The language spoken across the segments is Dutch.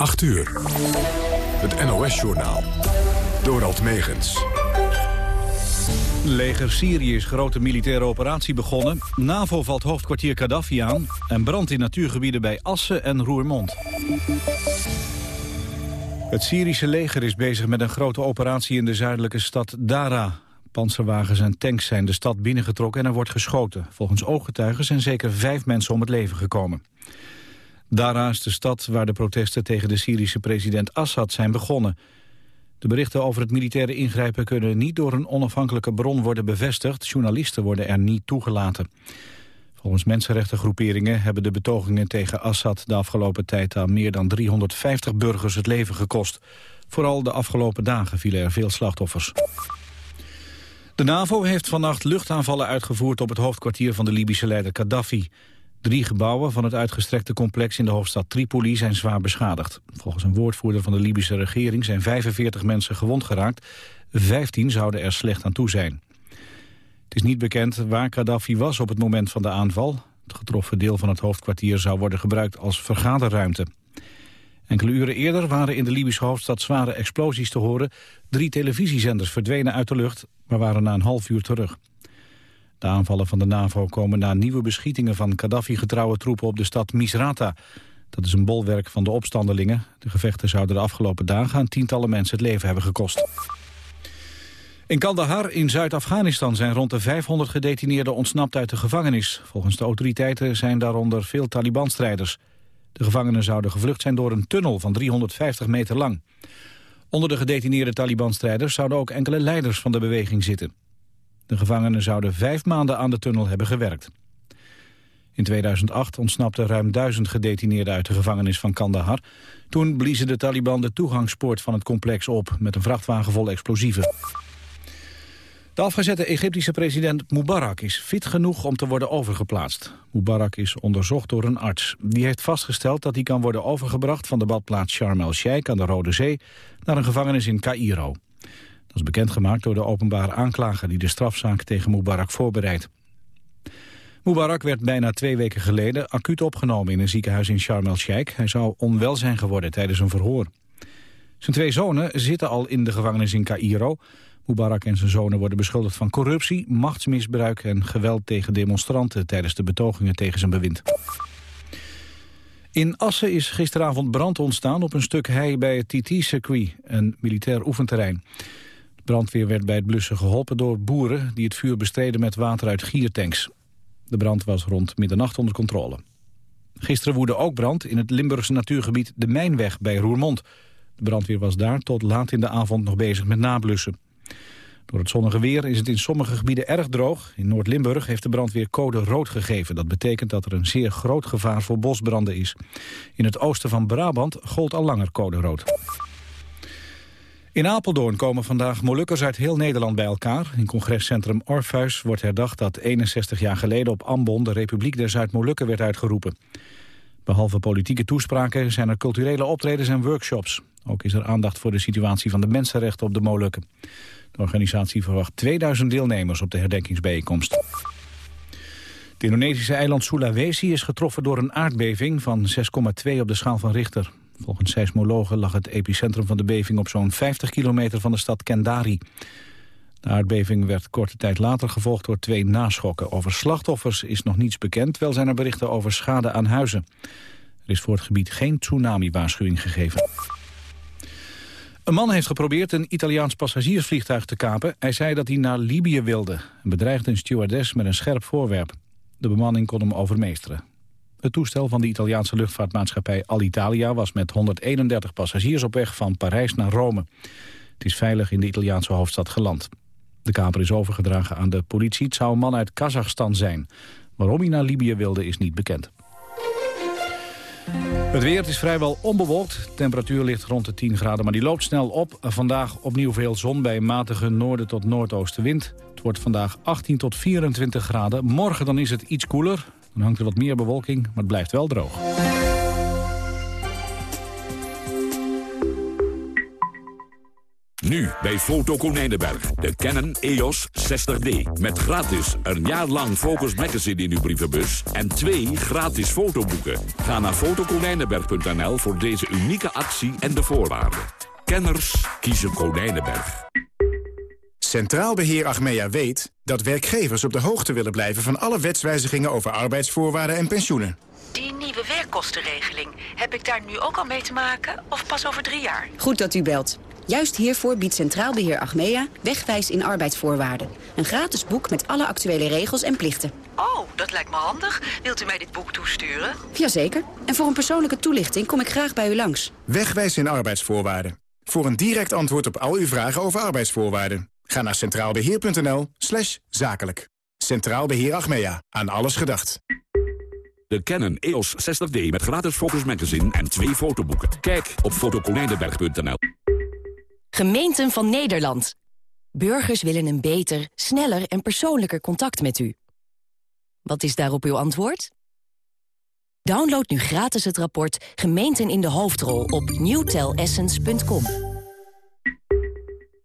8 uur. Het NOS-journaal. Dorald Megens. Leger Syrië is grote militaire operatie begonnen. NAVO valt hoofdkwartier Gaddafi aan. En brand in natuurgebieden bij Assen en Roermond. Het Syrische leger is bezig met een grote operatie in de zuidelijke stad Dara. Panzerwagens en tanks zijn de stad binnengetrokken en er wordt geschoten. Volgens ooggetuigen zijn zeker vijf mensen om het leven gekomen. Dara is de stad waar de protesten tegen de Syrische president Assad zijn begonnen. De berichten over het militaire ingrijpen kunnen niet door een onafhankelijke bron worden bevestigd. Journalisten worden er niet toegelaten. Volgens mensenrechtengroeperingen hebben de betogingen tegen Assad de afgelopen tijd aan meer dan 350 burgers het leven gekost. Vooral de afgelopen dagen vielen er veel slachtoffers. De NAVO heeft vannacht luchtaanvallen uitgevoerd op het hoofdkwartier van de Libische leider Gaddafi. Drie gebouwen van het uitgestrekte complex in de hoofdstad Tripoli zijn zwaar beschadigd. Volgens een woordvoerder van de Libische regering zijn 45 mensen gewond geraakt. 15 zouden er slecht aan toe zijn. Het is niet bekend waar Gaddafi was op het moment van de aanval. Het getroffen deel van het hoofdkwartier zou worden gebruikt als vergaderruimte. Enkele uren eerder waren in de Libische hoofdstad zware explosies te horen. Drie televisiezenders verdwenen uit de lucht, maar waren na een half uur terug. De aanvallen van de NAVO komen na nieuwe beschietingen van Gaddafi-getrouwe troepen op de stad Misrata. Dat is een bolwerk van de opstandelingen. De gevechten zouden de afgelopen dagen aan tientallen mensen het leven hebben gekost. In Kandahar in Zuid-Afghanistan zijn rond de 500 gedetineerden ontsnapt uit de gevangenis. Volgens de autoriteiten zijn daaronder veel Taliban-strijders. De gevangenen zouden gevlucht zijn door een tunnel van 350 meter lang. Onder de gedetineerde Taliban-strijders zouden ook enkele leiders van de beweging zitten. De gevangenen zouden vijf maanden aan de tunnel hebben gewerkt. In 2008 ontsnapten ruim duizend gedetineerden uit de gevangenis van Kandahar. Toen bliezen de Taliban de toegangspoort van het complex op... met een vrachtwagen vol explosieven. De afgezette Egyptische president Mubarak is fit genoeg om te worden overgeplaatst. Mubarak is onderzocht door een arts. Die heeft vastgesteld dat hij kan worden overgebracht van de badplaats Sharm el-Sheikh aan de Rode Zee naar een gevangenis in Cairo. Dat is bekendgemaakt door de openbare aanklager die de strafzaak tegen Mubarak voorbereidt. Mubarak werd bijna twee weken geleden acuut opgenomen in een ziekenhuis in Sharm el-Sheikh. Hij zou onwel zijn geworden tijdens een verhoor. Zijn twee zonen zitten al in de gevangenis in Cairo. Mubarak en zijn zonen worden beschuldigd van corruptie, machtsmisbruik en geweld tegen demonstranten tijdens de betogingen tegen zijn bewind. In Assen is gisteravond brand ontstaan op een stuk hei bij het TT-circuit, een militair oefenterrein. Brandweer werd bij het blussen geholpen door boeren die het vuur bestreden met water uit giertanks. De brand was rond middernacht onder controle. Gisteren woedde ook brand in het Limburgse natuurgebied de Mijnweg bij Roermond. De brandweer was daar tot laat in de avond nog bezig met nablussen. Door het zonnige weer is het in sommige gebieden erg droog. In Noord-Limburg heeft de brandweer code rood gegeven. Dat betekent dat er een zeer groot gevaar voor bosbranden is. In het oosten van Brabant gold al langer code rood. In Apeldoorn komen vandaag Molukkers uit heel Nederland bij elkaar. In congrescentrum Orpheus wordt herdacht dat 61 jaar geleden op Ambon... de Republiek der Zuid-Molukken werd uitgeroepen. Behalve politieke toespraken zijn er culturele optredens en workshops. Ook is er aandacht voor de situatie van de mensenrechten op de Molukken. De organisatie verwacht 2000 deelnemers op de herdenkingsbijeenkomst. Het Indonesische eiland Sulawesi is getroffen door een aardbeving van 6,2 op de schaal van Richter. Volgens seismologen lag het epicentrum van de beving op zo'n 50 kilometer van de stad Kendari. De aardbeving werd korte tijd later gevolgd door twee naschokken. Over slachtoffers is nog niets bekend, wel zijn er berichten over schade aan huizen. Er is voor het gebied geen tsunami-waarschuwing gegeven. Een man heeft geprobeerd een Italiaans passagiersvliegtuig te kapen. Hij zei dat hij naar Libië wilde en bedreigde een stewardess met een scherp voorwerp. De bemanning kon hem overmeesteren. Het toestel van de Italiaanse luchtvaartmaatschappij Alitalia was met 131 passagiers op weg van Parijs naar Rome. Het is veilig in de Italiaanse hoofdstad geland. De kaper is overgedragen aan de politie. Het zou een man uit Kazachstan zijn. Waarom hij naar Libië wilde is niet bekend. Het weer is vrijwel onbewolkt. De temperatuur ligt rond de 10 graden, maar die loopt snel op. Vandaag opnieuw veel zon bij matige noorden tot noordoostenwind. Het wordt vandaag 18 tot 24 graden. Morgen dan is het iets koeler. Dan hangt er wat meer bewolking, maar het blijft wel droog. Nu bij Foto Konijnenberg. De Canon EOS 60D. Met gratis een jaar lang Focus Magazine in uw brievenbus. En twee gratis fotoboeken. Ga naar fotokonijnenberg.nl voor deze unieke actie en de voorwaarden. Kenners kiezen Konijnenberg. Centraal Beheer Achmea weet dat werkgevers op de hoogte willen blijven... van alle wetswijzigingen over arbeidsvoorwaarden en pensioenen. Die nieuwe werkkostenregeling, heb ik daar nu ook al mee te maken? Of pas over drie jaar? Goed dat u belt. Juist hiervoor biedt Centraal Beheer Achmea Wegwijs in arbeidsvoorwaarden. Een gratis boek met alle actuele regels en plichten. Oh, dat lijkt me handig. Wilt u mij dit boek toesturen? Jazeker. En voor een persoonlijke toelichting kom ik graag bij u langs. Wegwijs in arbeidsvoorwaarden. Voor een direct antwoord op al uw vragen over arbeidsvoorwaarden. Ga naar centraalbeheer.nl slash zakelijk. Centraal Beheer Achmea. Aan alles gedacht. De Canon EOS 60D met gratis Focus Magazine en twee fotoboeken. Kijk op fotokonijnenberg.nl. Gemeenten van Nederland. Burgers willen een beter, sneller en persoonlijker contact met u. Wat is daarop uw antwoord? Download nu gratis het rapport Gemeenten in de hoofdrol op newtelessence.com.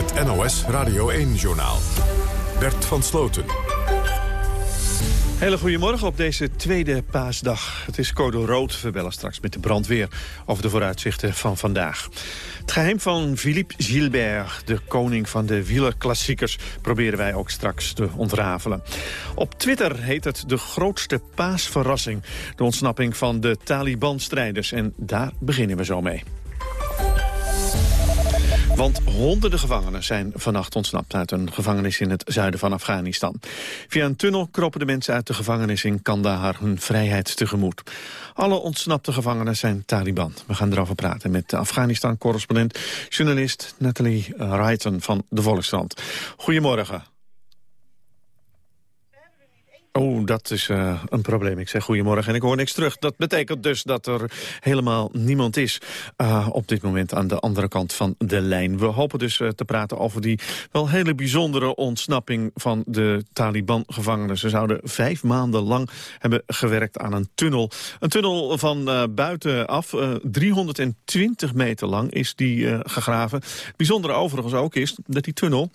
Het NOS Radio 1-journaal. Bert van Sloten. Hele goedemorgen op deze tweede paasdag. Het is code rood. We bellen straks met de brandweer over de vooruitzichten van vandaag. Het geheim van Philippe Gilbert, de koning van de wielerklassiekers... proberen wij ook straks te ontrafelen. Op Twitter heet het de grootste paasverrassing... de ontsnapping van de Taliban-strijders. En daar beginnen we zo mee. Want honderden gevangenen zijn vannacht ontsnapt uit een gevangenis in het zuiden van Afghanistan. Via een tunnel kropen de mensen uit de gevangenis in Kandahar hun vrijheid tegemoet. Alle ontsnapte gevangenen zijn Taliban. We gaan erover praten met de Afghanistan-correspondent, journalist Nathalie Wrighton van de Volkskrant. Goedemorgen. Oh, dat is uh, een probleem. Ik zeg goedemorgen en ik hoor niks terug. Dat betekent dus dat er helemaal niemand is uh, op dit moment aan de andere kant van de lijn. We hopen dus uh, te praten over die wel hele bijzondere ontsnapping van de Taliban-gevangenen. Ze zouden vijf maanden lang hebben gewerkt aan een tunnel. Een tunnel van buitenaf, 320 meter lang is die gegraven. bijzondere overigens ook is dat die tunnel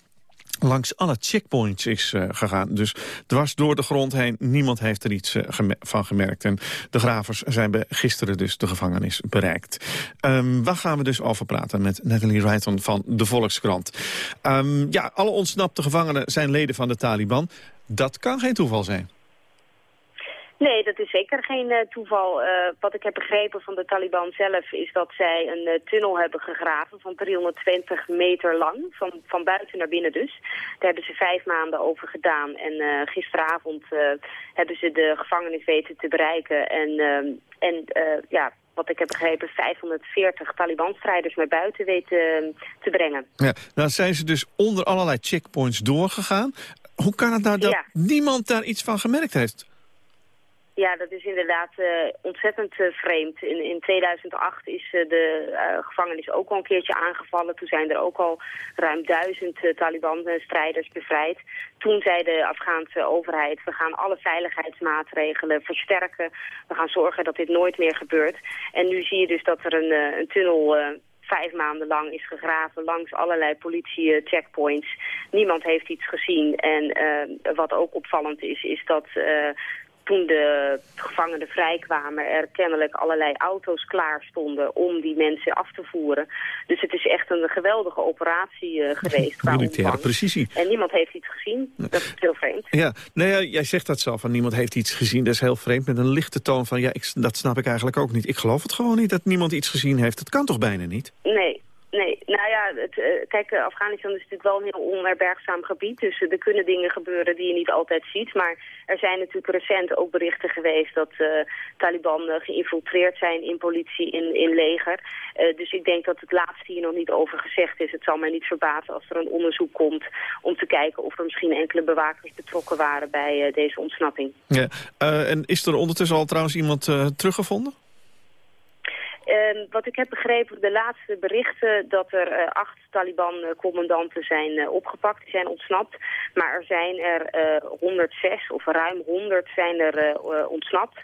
langs alle checkpoints is uh, gegaan. Dus dwars door de grond heen, niemand heeft er iets uh, van gemerkt. En de gravers zijn gisteren dus de gevangenis bereikt. Um, waar gaan we dus over praten met Natalie Wrighton van de Volkskrant. Um, ja, alle ontsnapte gevangenen zijn leden van de Taliban. Dat kan geen toeval zijn. Nee, dat is zeker geen uh, toeval. Uh, wat ik heb begrepen van de Taliban zelf is dat zij een uh, tunnel hebben gegraven van 320 meter lang, van, van buiten naar binnen dus. Daar hebben ze vijf maanden over gedaan en gisteravond hebben ze de gevangenis weten te bereiken. En, en ja, wat ik heb begrepen, 540 Taliban-strijders naar buiten weten te brengen. Ja, nou zijn ze dus onder allerlei checkpoints doorgegaan. Hoe kan het nou dat ja. niemand daar iets van gemerkt heeft? Ja, dat is inderdaad uh, ontzettend uh, vreemd. In, in 2008 is uh, de gevangenis ook al een keertje aangevallen. Toen zijn er ook al ruim duizend Taliban-strijders bevrijd. Toen zei de Afghaanse overheid, we gaan alle veiligheidsmaatregelen versterken. We gaan zorgen dat dit nooit meer gebeurt. En nu zie je dus dat er een, een tunnel vijf maanden lang is gegraven langs allerlei politie-checkpoints. Niemand heeft iets gezien. En wat ook opvallend is, is dat toen de gevangenen vrijkwamen er kennelijk allerlei auto's klaar stonden om die mensen af te voeren. Dus het is echt een geweldige operatie uh, geweest. Militaire precisie. En niemand heeft iets gezien. Dat is heel vreemd. Ja, nee, nou jij zegt dat zelf, van niemand heeft iets gezien. Dat is heel vreemd met een lichte toon van ja, ik, dat snap ik eigenlijk ook niet. Ik geloof het gewoon niet dat niemand iets gezien heeft. Dat kan toch bijna niet? Nee, ja, het, uh, kijk, Afghanistan is natuurlijk wel een heel onherbergzaam gebied. Dus er kunnen dingen gebeuren die je niet altijd ziet. Maar er zijn natuurlijk recent ook berichten geweest dat Taliban geïnfiltreerd zijn in politie, in, in leger. dus ik denk dat het laatste hier nog niet over gezegd is. Het zal mij niet verbazen als er een onderzoek komt om te kijken of er misschien enkele bewakers betrokken waren bij deze ontsnapping. Ja. en is er ondertussen al trouwens iemand teruggevonden? Uh, wat ik heb begrepen, de laatste berichten dat er uh, acht Taliban-commandanten zijn uh, opgepakt, die zijn ontsnapt. Maar er zijn er 106 of ruim 100 zijn er ontsnapt.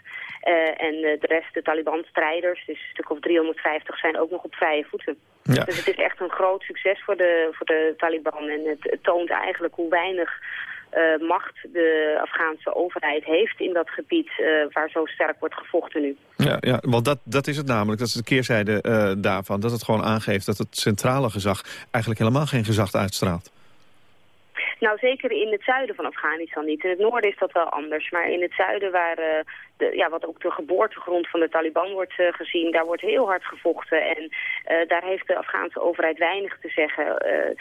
en de rest, de Taliban-strijders, dus een stuk of 350, zijn ook nog op vrije voeten. Ja. Dus het is echt een groot succes voor de, voor de Taliban. En het, het toont eigenlijk hoe weinig uh, macht de Afghaanse overheid heeft in dat gebied uh, waar zo sterk wordt gevochten nu. Ja, ja want dat, dat is het namelijk. Dat is de keerzijde uh, daarvan. Dat het gewoon aangeeft dat het centrale gezag eigenlijk helemaal geen gezag uitstraalt. Nou, zeker in het zuiden van Afghanistan niet. In het noorden is dat wel anders. Maar in het zuiden, waar, ja, wat ook de geboortegrond van de Taliban wordt uh, gezien, daar wordt heel hard gevochten. En uh, daar heeft de Afghaanse overheid weinig te zeggen.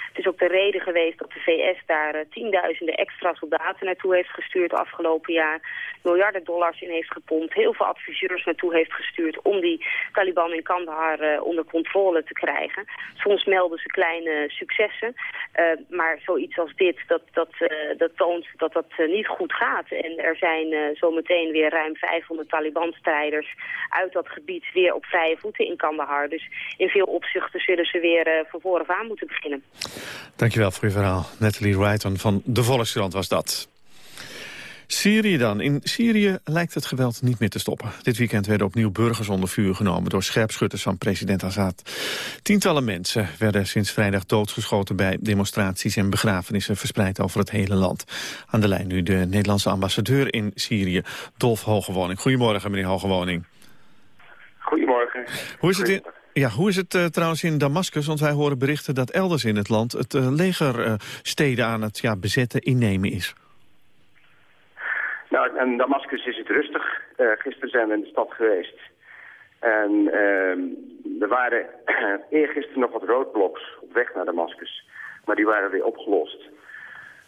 het is ook de reden geweest dat de VS daar tienduizenden extra soldaten naartoe heeft gestuurd afgelopen jaar. Miljarden dollars in heeft gepompt. Heel veel adviseurs naartoe heeft gestuurd om die Taliban in Kandahar onder controle te krijgen. Soms melden ze kleine successen. maar zoiets als dit, dat, dat, dat toont dat dat niet goed gaat. En er zijn zometeen weer ruim 500 Taliban-strijders uit dat gebied weer op vrije voeten in Kandahar. Dus in veel opzichten zullen ze weer van vooraf aan moeten beginnen. Dankjewel voor uw verhaal. Natalie Wrighton van De Volkskrant was dat. Syrië dan. In Syrië lijkt het geweld niet meer te stoppen. Dit weekend werden opnieuw burgers onder vuur genomen... door scherpschutters van president Assad. Tientallen mensen werden sinds vrijdag doodgeschoten... bij demonstraties en begrafenissen verspreid over het hele land. Aan de lijn nu de Nederlandse ambassadeur in Syrië, Dolf Hogewoning. Goedemorgen, meneer Hogewoning. Goedemorgen. Hoe is het in, ja, hoe is het uh, trouwens in Damascus? Want wij horen berichten dat elders in het land... het uh, leger uh, steden aan het ja, bezetten, innemen is. Nou, in Damascus is het rustig. Uh, gisteren zijn we in de stad geweest. En uh, er waren eergisteren nog wat roadblocks op weg naar Damascus. Maar die waren weer opgelost.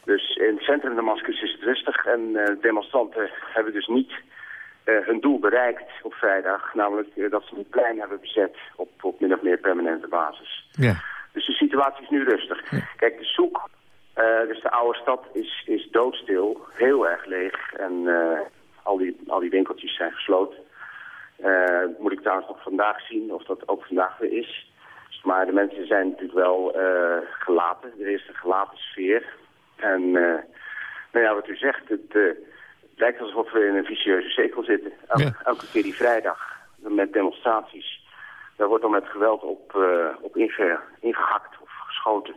Dus in het centrum Damascus is het rustig. En uh, demonstranten hebben dus niet uh, hun doel bereikt op vrijdag. Namelijk dat ze een plein hebben bezet op, op min of meer permanente basis. Ja. Dus de situatie is nu rustig. Ja. Kijk, de zoek uh, dus de oude stad is, is doodstil, heel erg leeg en uh, al, die, al die winkeltjes zijn gesloten. Uh, moet ik trouwens nog vandaag zien of dat ook vandaag weer is. Maar de mensen zijn natuurlijk wel gelaten, er is een gelaten sfeer. En nou ja, wat u zegt, het lijkt alsof we in een vicieuze cirkel zitten. Elke, ja. elke keer die vrijdag met demonstraties, daar wordt dan met geweld op, op inge, ingehakt of geschoten.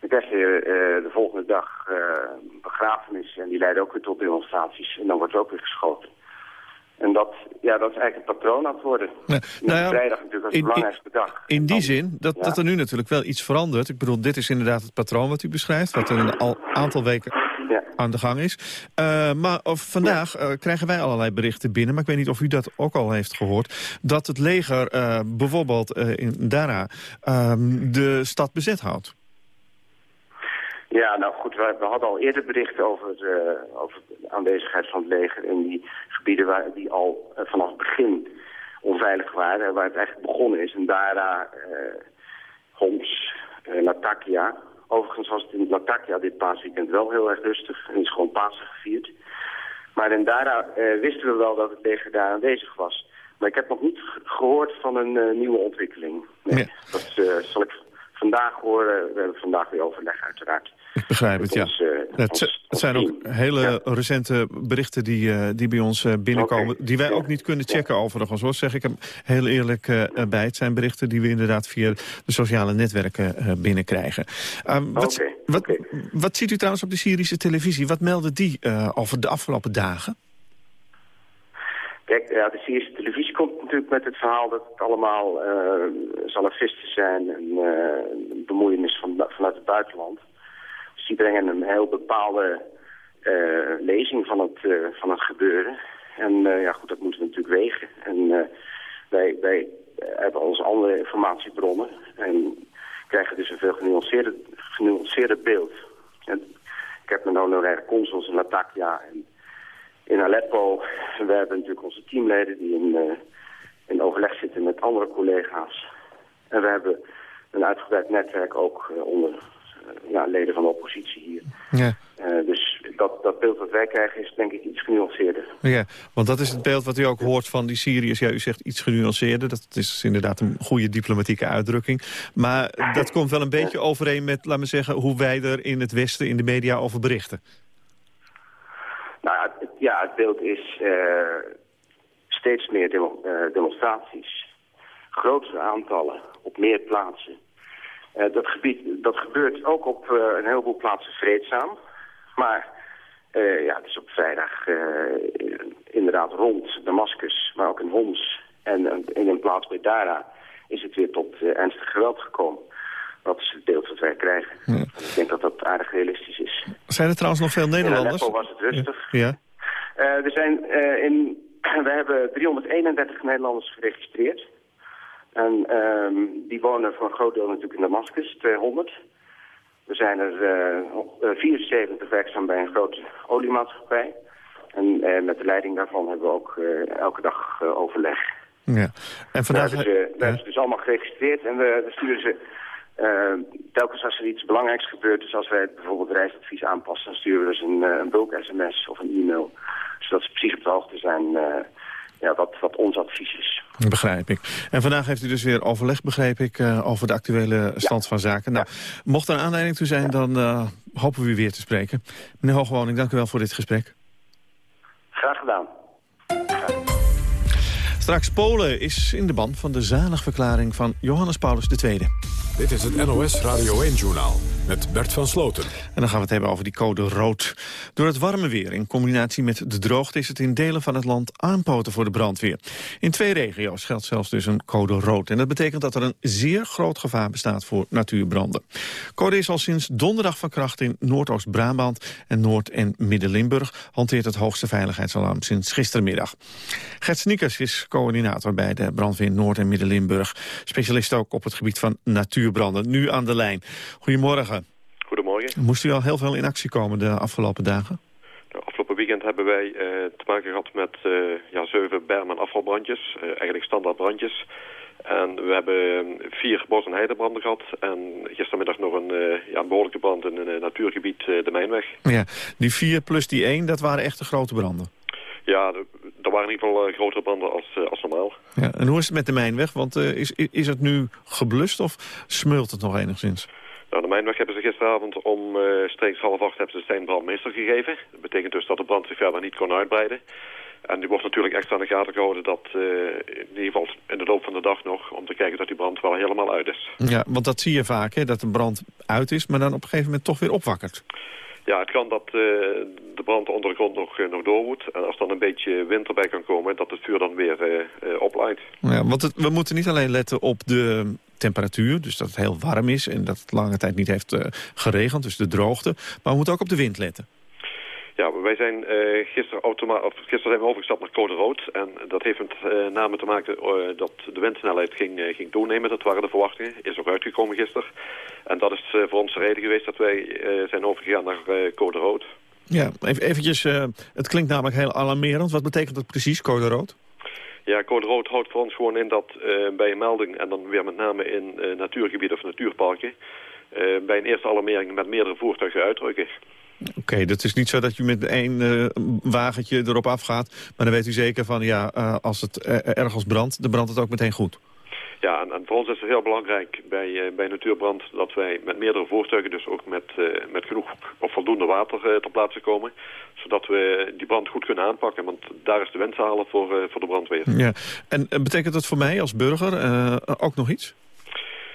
Dan krijg je de volgende dag uh, begrafenis en die leiden ook weer tot demonstraties. En dan wordt er ook weer geschoten. En dat, ja, dat is eigenlijk een patroon aan het worden. Nou ja, vrijdag natuurlijk als de belangrijkste dag. In die zin dat, ja. dat er nu natuurlijk wel iets verandert. Ik bedoel, dit is inderdaad het patroon wat u beschrijft... wat er een al aantal weken ja. aan de gang is. Uh, maar of vandaag uh, krijgen wij allerlei berichten binnen... maar ik weet niet of u dat ook al heeft gehoord... dat het leger uh, bijvoorbeeld in Dara de stad bezet houdt. Ja, nou goed, we, we, hadden al eerder berichten over, uh, over de aanwezigheid van het leger in die gebieden waar, die al uh, vanaf het begin onveilig waren, waar het eigenlijk begonnen is. En Dara, uh, Homs, Latakia. Overigens was het in Latakia dit paasweekend wel heel erg rustig en is gewoon Pasen gevierd. Maar in Dara wisten we wel dat het leger daar aanwezig was. Maar ik heb nog niet gehoord van een nieuwe ontwikkeling. Nee, ja. Dat zal ik vandaag horen. We hebben vandaag weer overleg uiteraard. Ik begrijp het, ja. Ons, uh, het, het, zijn ook hele ja. recente berichten die, uh, die bij ons uh, binnenkomen... Okay. die wij ja. ook niet kunnen checken overigens, hoor. zeg ik hem heel eerlijk bij. Het zijn berichten die we inderdaad via de sociale netwerken binnenkrijgen. wat, okay. wat, okay. wat ziet u trouwens op de Syrische televisie? Wat melden die over de afgelopen dagen? Kijk, ja, de Syrische televisie komt natuurlijk met het verhaal dat het allemaal salafisten zijn en bemoeienis van, vanuit het buitenland. Die brengen een heel bepaalde uh, lezing van het, van het gebeuren. En ja, goed, dat moeten we natuurlijk wegen. En wij, wij hebben onze andere informatiebronnen. En krijg je dus een veel genuanceerder, genuanceerder beeld. En ik heb mijn honoraire consuls in Latakia en in Aleppo. We hebben natuurlijk onze teamleden die in, in overleg zitten met andere collega's. En we hebben een uitgebreid netwerk ook onder ja, leden van de oppositie hier. Ja. dus dat, dat beeld wat wij krijgen is denk ik iets genuanceerder. Ja, want dat is het beeld wat u ook hoort van die Syriërs. Ja, u zegt iets genuanceerder. Dat is inderdaad een goede diplomatieke uitdrukking. Maar dat komt wel een beetje overeen met, laten we zeggen... hoe wij er in het Westen in de media over berichten. Nou ja, het, ja, het beeld is uh, steeds meer demo, uh, demonstraties. Grotere aantallen op meer plaatsen. Uh, dat, gebied, dat gebeurt ook op een heleboel plaatsen vreedzaam. Maar ja, het is op vrijdag inderdaad rond Damascus, maar ook in Homs en in een plaats bij Dara is het weer tot ernstig geweld gekomen. Dat is het beeld dat wij krijgen. Ja. Ik denk dat dat aardig realistisch is. Zijn er trouwens nog veel Nederlanders? In was het rustig. Ja. Uh, er zijn, uh, in, we hebben 331 Nederlanders geregistreerd. En uh, die wonen voor een groot deel natuurlijk in Damascus, 200. Er zijn er uh, 74 werkzaam bij een grote oliemaatschappij. En met de leiding daarvan hebben we ook elke dag overleg. Ja. En vandaag... We hebben ze, we dus allemaal geregistreerd en we, we sturen ze uh, telkens als er iets belangrijks gebeurt, dus als wij bijvoorbeeld reisadvies aanpassen, dan sturen we dus een, een bulk-sms of een e-mail. Zodat ze precies op de hoogte zijn uh, ja, wat, wat ons advies is. Begrijp ik. En vandaag heeft u dus weer overleg, begreep ik, uh, over de actuele stand ja. van zaken. Nou, ja. mocht er een aanleiding toe zijn, dan hopen we u weer te spreken. Meneer Hoogwoning, dank u wel voor dit gesprek. Graag gedaan. Straks Polen is in de band van de zaligverklaring van Johannes Paulus II. Dit is het NOS Radio 1-journaal met Bert van Sloten. En dan gaan we het hebben over die code rood. Door het warme weer in combinatie met de droogte... is het in delen van het land aanpoten voor de brandweer. In twee regio's geldt zelfs dus een code rood. En dat betekent dat er een zeer groot gevaar bestaat voor natuurbranden. Code is al sinds donderdag van kracht in Noordoost-Brabant... en Noord- en Midden-Limburg hanteert het hoogste veiligheidsalarm sinds gistermiddag. Gert Sniekers is coördinator bij de brandweer Noord- en Midden-Limburg. Specialist ook op het gebied van natuurbranden. Nu aan de lijn. Goedemorgen. Goedemorgen. Moest u al heel veel in actie komen de afgelopen dagen? Nou, afgelopen weekend hebben wij uh, te maken gehad met uh, ja, zeven berm- en afvalbrandjes. Uh, eigenlijk standaard brandjes. En we hebben vier bos- en heidebranden gehad. En gistermiddag nog een ja, behoorlijke brand in een natuurgebied, de Mijnweg. Ja, die vier plus die één, dat waren echt de grote branden? Ja, er waren in ieder geval grotere branden als, als normaal. Ja, en hoe is het met de Mijnweg? Want is, is het nu geblust of smult het nog enigszins? Nou, de Mijnweg hebben ze gisteravond om uh, streeks half acht hebben ze steenbrandmeester gegeven. Dat betekent dus dat de brand zich verder niet kon uitbreiden. En die wordt natuurlijk extra aan de gaten gehouden dat uh, in ieder geval in de loop van de dag nog... om te kijken dat die brand wel helemaal uit is. Ja, want dat zie je vaak, hè, dat de brand uit is, maar dan op een gegeven moment toch weer opwakkert. Ja, het kan dat uh, de brand onder de grond nog, nog doorwoedt. En als dan een beetje wind erbij kan komen, dat het vuur dan weer uh, oplaait. Ja, want het, we moeten niet alleen letten op de temperatuur, dus dat het heel warm is... en dat het lange tijd niet heeft geregend, dus de droogte. Maar we moeten ook op de wind letten. Ja, wij zijn uh, gisteren, of, gisteren zijn we overgestapt naar code rood. En dat heeft met uh, name te maken uh, dat de windsnelheid ging, ging toenemen. Dat waren de verwachtingen. Is ook uitgekomen gisteren. En dat is voor ons de reden geweest dat wij zijn overgegaan naar code rood. Ja, even, eventjes, het klinkt namelijk heel alarmerend. Wat betekent dat precies, code rood? Ja, code rood houdt voor ons gewoon in dat bij een melding... en dan weer met name in natuurgebieden of natuurparken... bij een eerste alarmering met meerdere voertuigen uitdrukken. Oké, dat is niet zo dat je met één wagentje erop afgaat. Maar dan weet u zeker van, ja, als het ergens brandt, dan brandt het ook meteen goed. Ja, en, en voor ons is het heel belangrijk bij, bij natuurbrand dat wij met meerdere voertuigen, dus ook met, met genoeg of voldoende water ter plaatse komen. Zodat we die brand goed kunnen aanpakken, want daar is de wens halen voor, voor de brandweer. Ja, en betekent dat voor mij als burger ook nog iets?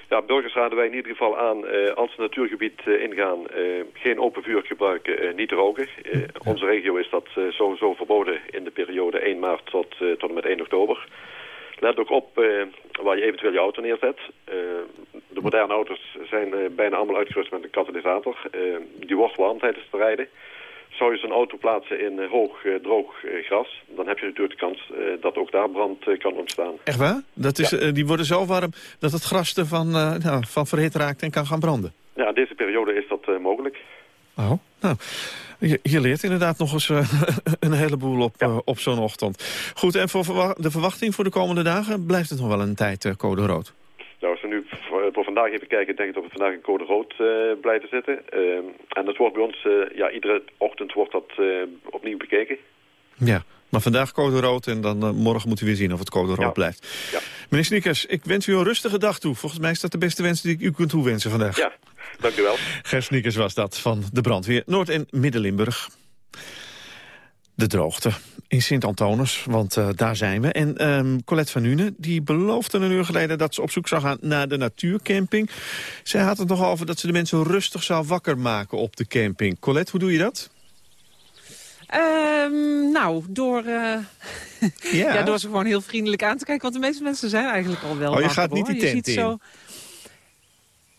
Ja, burgers raden wij in ieder geval aan, uh, als ze natuurgebied uh, ingaan, uh, geen open vuur gebruiken, niet roken. Onze regio is dat sowieso verboden in de periode 1 maart tot, tot en met 1 oktober. Let ook op waar je eventueel je auto neerzet. de moderne auto's zijn bijna allemaal uitgerust met een katalysator. die wordt warm tijdens het rijden zou je zo'n auto plaatsen in eh, hoog, eh, droog eh, gras... dan heb je natuurlijk de kans eh, dat ook daar brand eh, kan ontstaan. Echt waar? Dat is, eh, die worden zo warm dat het gras ervan nou, van verhit raakt en kan gaan branden. Ja, deze periode is dat eh, mogelijk. Oh, nou, je, je leert inderdaad nog eens eh, een heleboel op, eh, op zo'n ochtend. Goed, en voor de verwachting voor de komende dagen blijft het nog wel een tijd eh, code rood. Nou, als we nu voor, vandaag even kijken, denk ik dat we vandaag in code rood blijven zitten. Ehm, en dat wordt bij ons, ja, iedere ochtend wordt dat opnieuw bekeken. Ja, maar vandaag code rood en dan eh, morgen moeten we weer zien of het code rood Ja. blijft. Ja. Meneer Sniekers, ik wens u een rustige dag toe. Volgens mij is dat de beste wens die ik u kunt toewensen vandaag. Ja, dank u wel. Ger Sniekers was dat van de brandweer Noord- en Midden-Limburg. De droogte in Sint-Antonus, want eh, daar zijn we. En ehm, Colette van Nuenen, die beloofde een uur geleden... dat ze op zoek zou gaan naar de natuurcamping. Zij had het nog over dat ze de mensen rustig zou wakker maken op de camping. Colette, hoe doe je dat? Ehm, nou, door, eh, Ja. ja. door ze gewoon heel vriendelijk aan te kijken. Want de meeste mensen zijn eigenlijk al wel Oh, je gaat niet hoor. die Je ziet in? Zo...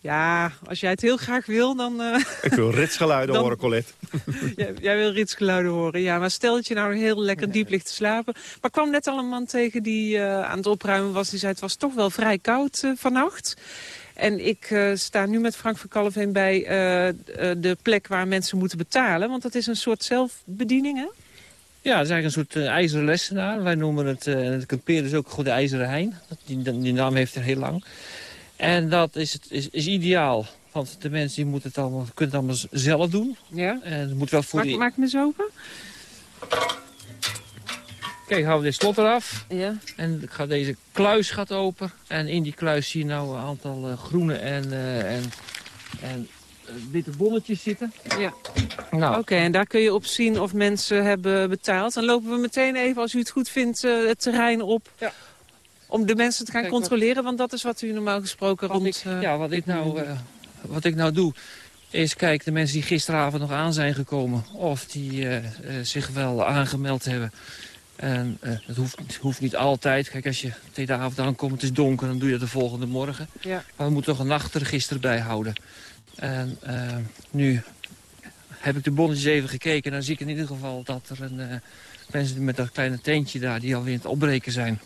Ja, als jij het heel graag wil, dan... eh, Ik wil ritsgeluiden Dan- horen, Colette. jij, jij wil ritsgeluiden horen. Ja, maar stel dat je nou heel lekker diep ligt te slapen. Maar ik kwam net al een man tegen die eh, aan het opruimen was. Die zei het was toch wel vrij koud vannacht. En ik eh, sta nu met Frank van Kalveen bij eh, eh, de plek waar mensen moeten betalen. Want dat is een soort zelfbediening, hè? Ja, het is eigenlijk een soort ijzeren lessenaar. Wij noemen het, eh het kamperen is ook gewoon de ijzeren hein. Dat- Die, die naam heeft er heel lang. En dat is, het, is, is ideaal. Want de mensen die moeten het allemaal, kunnen het allemaal zelf doen. Ja. En het moet wel voor Maak, die... maak me eens open. Kijk, hou dit slot eraf. Ja. En ik ga deze kluis gaat open. En in die kluis zie je nou een aantal eh, groene en, eh, en, en eh, witte bonnetjes zitten. Ja. Nou, Oké, en daar kun je op zien of mensen hebben betaald. Dan lopen we meteen even, als u het goed vindt, het terrein op. Ja. Om de mensen te gaan Kijk, wat- controleren. Want dat is wat u normaal gesproken Wat rond... ik, ja, wat ik, nou, wat ik nou doe, is kijk, de mensen die gisteravond nog aan zijn gekomen... of die zich wel aangemeld hebben. En eh, dat hoeft, het hoeft niet altijd. Kijk, als je tegen de avond aankomt, het is donker, dan doe je dat de volgende morgen. Ja. Maar we moeten toch een nachtregister bijhouden. En eh, nu heb ik de bonnetjes even gekeken... en dan zie ik in ieder geval dat er een, eh, mensen met dat kleine tentje daar... die alweer aan het opbreken zijn...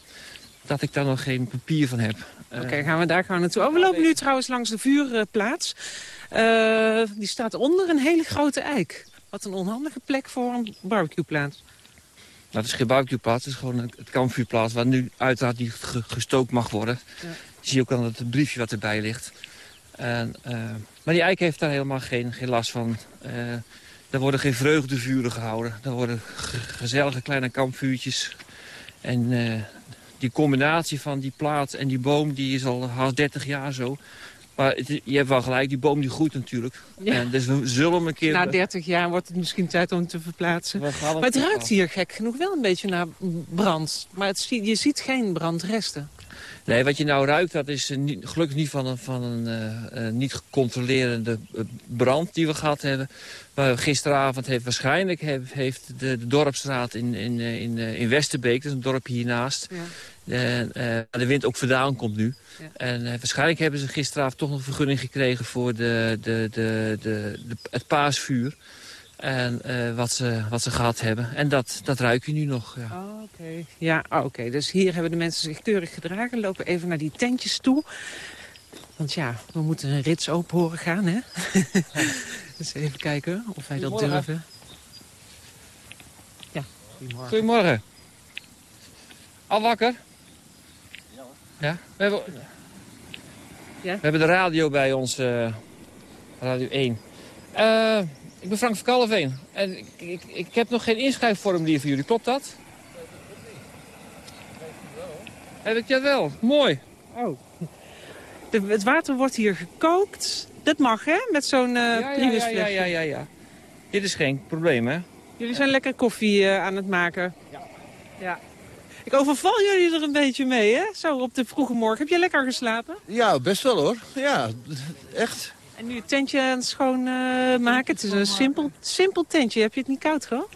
dat ik daar nog geen papier van heb. Oké, gaan we daar gewoon naartoe. Oh, we lopen nu trouwens langs de vuurplaats. Die staat onder een hele grote eik. Wat een onhandige plek voor een barbecueplaats. Nou, het is geen barbecueplaats, het is gewoon het kampvuurplaats... waar nu uiteraard niet ge- gestookt mag worden. Ja. Je ziet ook aan het briefje wat erbij ligt. En, eh, maar die eik heeft daar helemaal geen, geen last van. Eh er worden geen vreugdevuren gehouden. Er worden ge- gezellige kleine kampvuurtjes. En eh, die combinatie van die plaat en die boom... die is al haast 30 jaar zo... Maar het je hebt wel gelijk, die boom die groeit natuurlijk. Ja. En dus we zullen hem een keer... Na 30 jaar wordt het misschien tijd om te verplaatsen. Maar het ruikt hier gek genoeg wel een beetje naar brand. Maar het, je ziet geen brandresten. Nee, wat je nou ruikt, dat is eh, niet, gelukkig niet van een, van een eh, eh, niet gecontroleerde brand die we gehad hebben. Maar gisteravond heeft waarschijnlijk heeft, heeft de, de dorpsraad in, in, in, in Westerbeek, dat is een dorpje hiernaast, en, eh, waar de wind ook vandaan komt nu. Ja. En eh, waarschijnlijk hebben ze gisteravond toch nog een vergunning gekregen voor de, de, de, de, de- het paasvuur. En eh, wat, ze, wat ze gehad hebben. En dat, dat ruik je nu nog. Ja. Oh, Oké. Ja, oh, oké. Dus hier hebben de mensen zich keurig gedragen. Lopen even naar die tentjes toe. Want ja, we moeten een rits open horen gaan, hè? dus even kijken of wij dat durven. Ja, goedemorgen. Goedemorgen. Al wakker? Ja. We hebben, Ja? we hebben de radio bij ons, eh, Radio 1. Eh, ik ben Frank van Kalveen. En ik, ik, ik heb nog geen inschrijfformulier voor jullie, klopt dat? Heb ik dat wel? Mooi. Oh. De, het water wordt hier gekookt. Dat mag, hè? Met zo'n eh Ja, ja, ja, ja, ja, ja, ja. Dit is geen probleem, hè? Jullie zijn lekker koffie aan het maken. Ja. ja. Ik overval jullie er een beetje mee, hè? Zo op de vroege morgen. Heb je lekker geslapen? Ja, best wel hoor. Ja, echt. En nu het tentje aan het schoonmaken. maken. het is een simpel, simpel tentje. Heb je het niet koud gehad?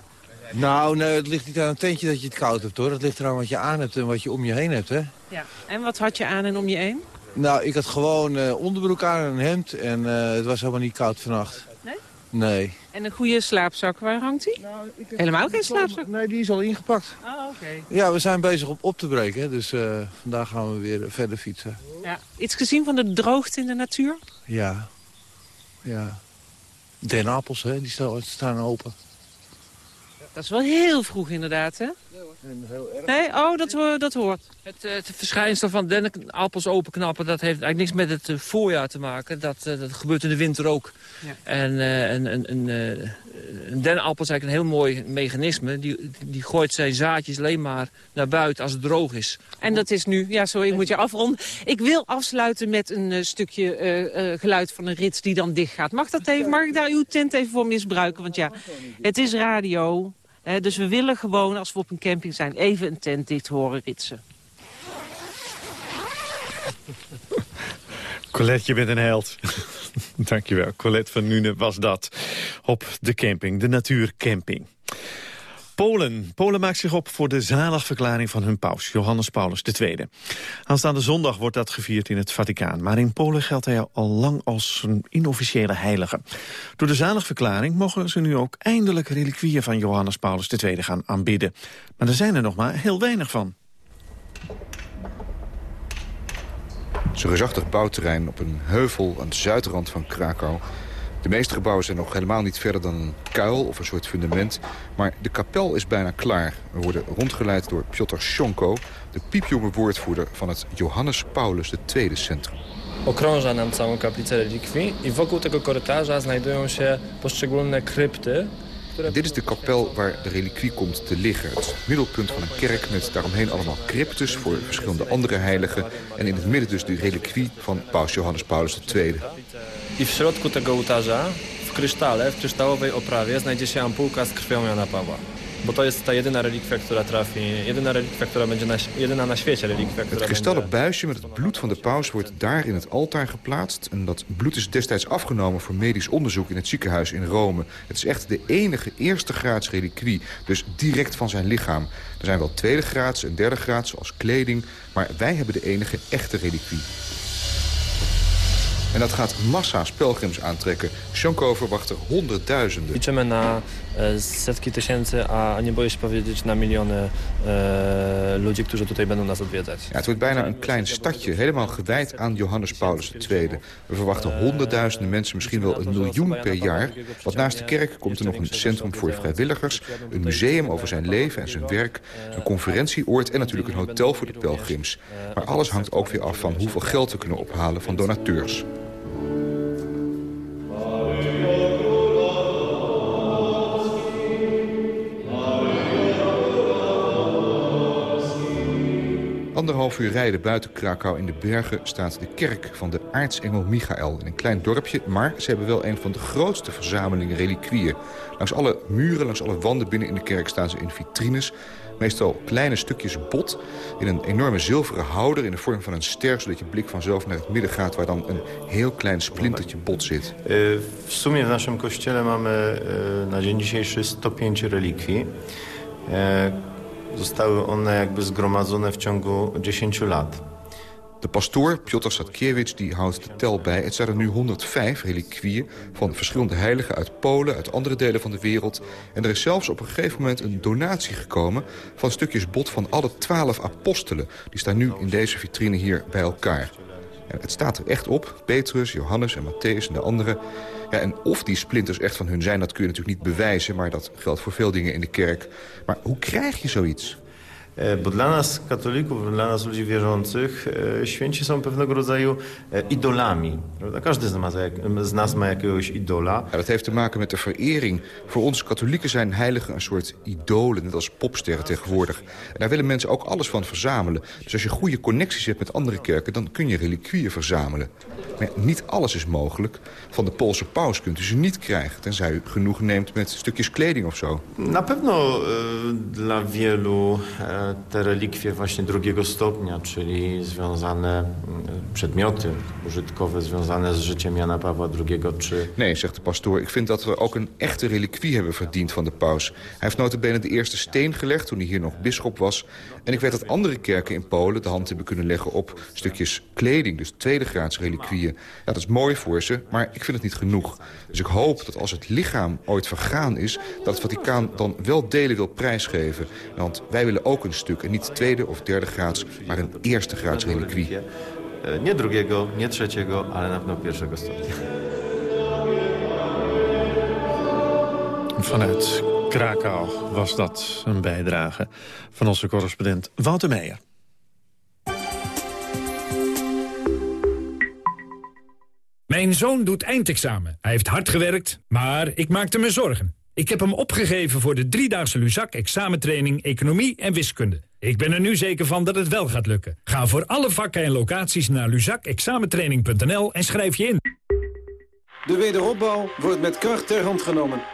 Nou, nee, het ligt niet aan een tentje dat je het koud hebt hoor. Het ligt eraan wat je aan hebt en wat je om je heen hebt, hè. Ja. En wat had je aan en om je heen? Nou, ik had gewoon eh, onderbroek aan en een hemd en eh, het was helemaal niet koud vannacht. Nee? En een goede slaapzak, waar hangt die? Helemaal geen slaapzak? Nee, die is al ingepakt. Ah, oké. Ja, we zijn bezig om op te breken, dus uh, vandaag gaan we weer verder fietsen. Ja. Iets gezien van de droogte in de natuur? Ja. Ja. Den appels, hè, die staan open. Dat is wel heel vroeg inderdaad, hè? Nee, oh, dat, dat hoort. Het, eh, het verschijnsel van dennenappels openknappen... dat heeft eigenlijk niks met het eh, voorjaar te maken. Dat, eh, dat gebeurt in de winter ook. Ja. En uh, een, een, een, een dennenappel is eigenlijk een heel mooi mechanisme. Die, die gooit zijn zaadjes alleen maar naar buiten als het droog is. En dat is nu... Ja, sorry, ik moet je afronden. Ik wil afsluiten met een stukje geluid van een rits die dan dicht gaat. Mag dat even? Mag ik daar uw tent even voor misbruiken? Want ja, het is radio... dus we willen gewoon, als we op een camping zijn, even een tent dicht horen ritsen. Colette, je bent een held. Dankjewel. Colette van Nune was dat. Op de camping, de natuurcamping. Polen. Polen maakt zich op voor de zaligverklaring van hun paus, Johannes Paulus II. Aanstaande zondag wordt dat gevierd in het Vaticaan. Maar in Polen geldt hij al lang als een inofficiële heilige. Door de zaligverklaring mogen ze nu ook eindelijk reliquieën van Johannes Paulus II gaan aanbidden. Maar er zijn er nog maar heel weinig van. Reusachtig bouwterrein op een heuvel aan de zuidrand van Krakau. De meeste gebouwen zijn nog helemaal niet verder dan een kuil of een soort fundament. Maar de kapel is bijna klaar. We worden rondgeleid door Piotr Schonko, de piepjonge woordvoerder van het Johannes Paulus II Centrum. Okrąża nam całą kaplicę relikwii i wokół tego korytarza znajdują się poszczególne krypty, dit is de kapel waar de reliquie komt te liggen. Het middelpunt van een kerk met daaromheen allemaal cryptes voor verschillende andere heiligen. En in het midden dus de reliquie van paus Johannes Paulus II. I w środku tego ołtarza, w krysztale, w kryształowej oprawie znajdzie się ampułka z krwią Jana Pawła. Bo to jest ta jedyna relikwia, która trafi, jedyna relikwia, która będzie na, jedyna na świecie relikwia, Het kristallen buisje met het bloed van de paus wordt daar in het altaar geplaatst. En dat bloed is destijds afgenomen voor medisch onderzoek in het ziekenhuis in Rome. Het is echt de enige eerste graads reliquie, dus direct van zijn lichaam. Er zijn wel tweede graads en derde graads, zoals kleding, maar wij hebben de enige echte reliquie. En dat gaat massa's pelgrims aantrekken. Shonko verwacht er honderdduizenden. Liczymy na e, setki tysięcy, a nie boję się powiedzieć na miliony e, ludzi, którzy tutaj będą nas odwiedzać. Ja, het wordt bijna een klein stadje, helemaal gewijd aan Johannes Paulus II. We verwachten honderdduizenden mensen, misschien wel een miljoen per jaar. Want naast de kerk komt er nog een centrum voor vrijwilligers... een museum over zijn leven en zijn werk... een conferentieoord en natuurlijk een hotel voor de pelgrims. Maar alles hangt ook weer af van hoeveel geld we kunnen ophalen van donateurs. Anderhalf uur rijden buiten Krakau in de bergen staat de kerk van de aartsengel Michael. In een klein dorpje, maar ze hebben wel een van de grootste verzamelingen reliquieën. Langs alle muren, langs alle wanden binnen in de kerk staan ze in vitrines. Meestal kleine stukjes bot in een enorme zilveren houder in de vorm van een ster... zodat je blik vanzelf naar het midden gaat waar dan een heel klein splintertje bot zit. W sumie w naszym kościele mamy na dzień dzisiejszy 105 relikwii. Zostały one jakby zgromadzone w ciągu 10 lat. De pastoor, Piotr Satkiewicz, die houdt de tel bij. Het zijn er nu 105 reliquieën van verschillende heiligen uit Polen, uit andere delen van de wereld. En er is zelfs op een gegeven moment een donatie gekomen van stukjes bot van alle 12 apostelen. Die staan nu in deze vitrine hier bij elkaar. En het staat er echt op. Petrus, Johannes en Matthäus en de anderen. Ja, en of die splinters echt van hun zijn, dat kun je natuurlijk niet bewijzen. Maar dat geldt voor veel dingen in de kerk. Maar hoe krijg je zoiets? Bo dla nas katolików, dla nas ludzi wierzących, święci są pewnego rodzaju idolami. Każdy z nas, z nas ma jakiegoś idola. Ja, dat heeft te maken met de verering. Voor ons katholieken zijn heiligen een soort idolen, net als popsterren tegenwoordig. En daar willen mensen ook alles van verzamelen. Dus als je goede connecties hebt met andere kerken, dan kun je reliquieën verzamelen. Maar niet alles is mogelijk. Van de Poolse paus kunt u ze niet krijgen, tenzij u genoeg neemt met stukjes kleding of zo. Na pewno dla wielu e, te relikwie właśnie drugiego stopnia, czyli związane mm, przedmioty użytkowe związane z życiem Jana Pawła II czy... Nee, zegt de pastoor, ik vind dat we ook een echte reliquie hebben verdiend van de paus. Hij heeft notabene de eerste steen gelegd toen hij hier nog bisschop was. En ik weet dat andere kerken in Polen de hand hebben kunnen leggen op stukjes kleding, dus tweede graads reliquieën. Ja, dat is mooi voor ze, maar ik vind het niet genoeg. Dus ik hoop dat als het lichaam ooit vergaan is, dat het Vaticaan dan wel delen wil prijsgeven. Want wij willen ook een stuk, en niet tweede of derde graads, maar een eerste graads reliquie. E, Nie drugiego, nie trzeciego, ale na pewno pierwszego stopnia. Vanuit Krakau was dat een bijdrage van onze correspondent Wouter Meijer. Mijn zoon doet eindexamen. Hij heeft hard gewerkt, maar ik maakte me zorgen. Ik heb hem opgegeven voor de driedaagse Luzak examentraining Economie en Wiskunde. Ik ben er nu zeker van dat het wel gaat lukken. Ga voor alle vakken en locaties naar luzakexamentraining.nl en schrijf je in. De wederopbouw wordt met kracht ter hand genomen.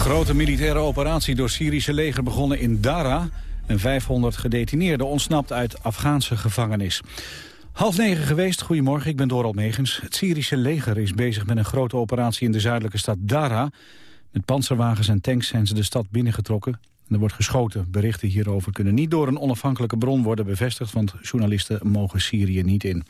Grote militaire operatie door Syrische leger begonnen in Dara. En 500 gedetineerden ontsnapt uit Afghaanse gevangenis. Half negen geweest, goedemorgen, ik ben Doral Megens. Het Syrische leger is bezig met een grote operatie in de zuidelijke stad Dara. Met panzerwagens en tanks zijn ze de stad binnengetrokken. En er wordt geschoten. Berichten hierover kunnen niet door een onafhankelijke bron worden bevestigd... want journalisten mogen Syrië niet in.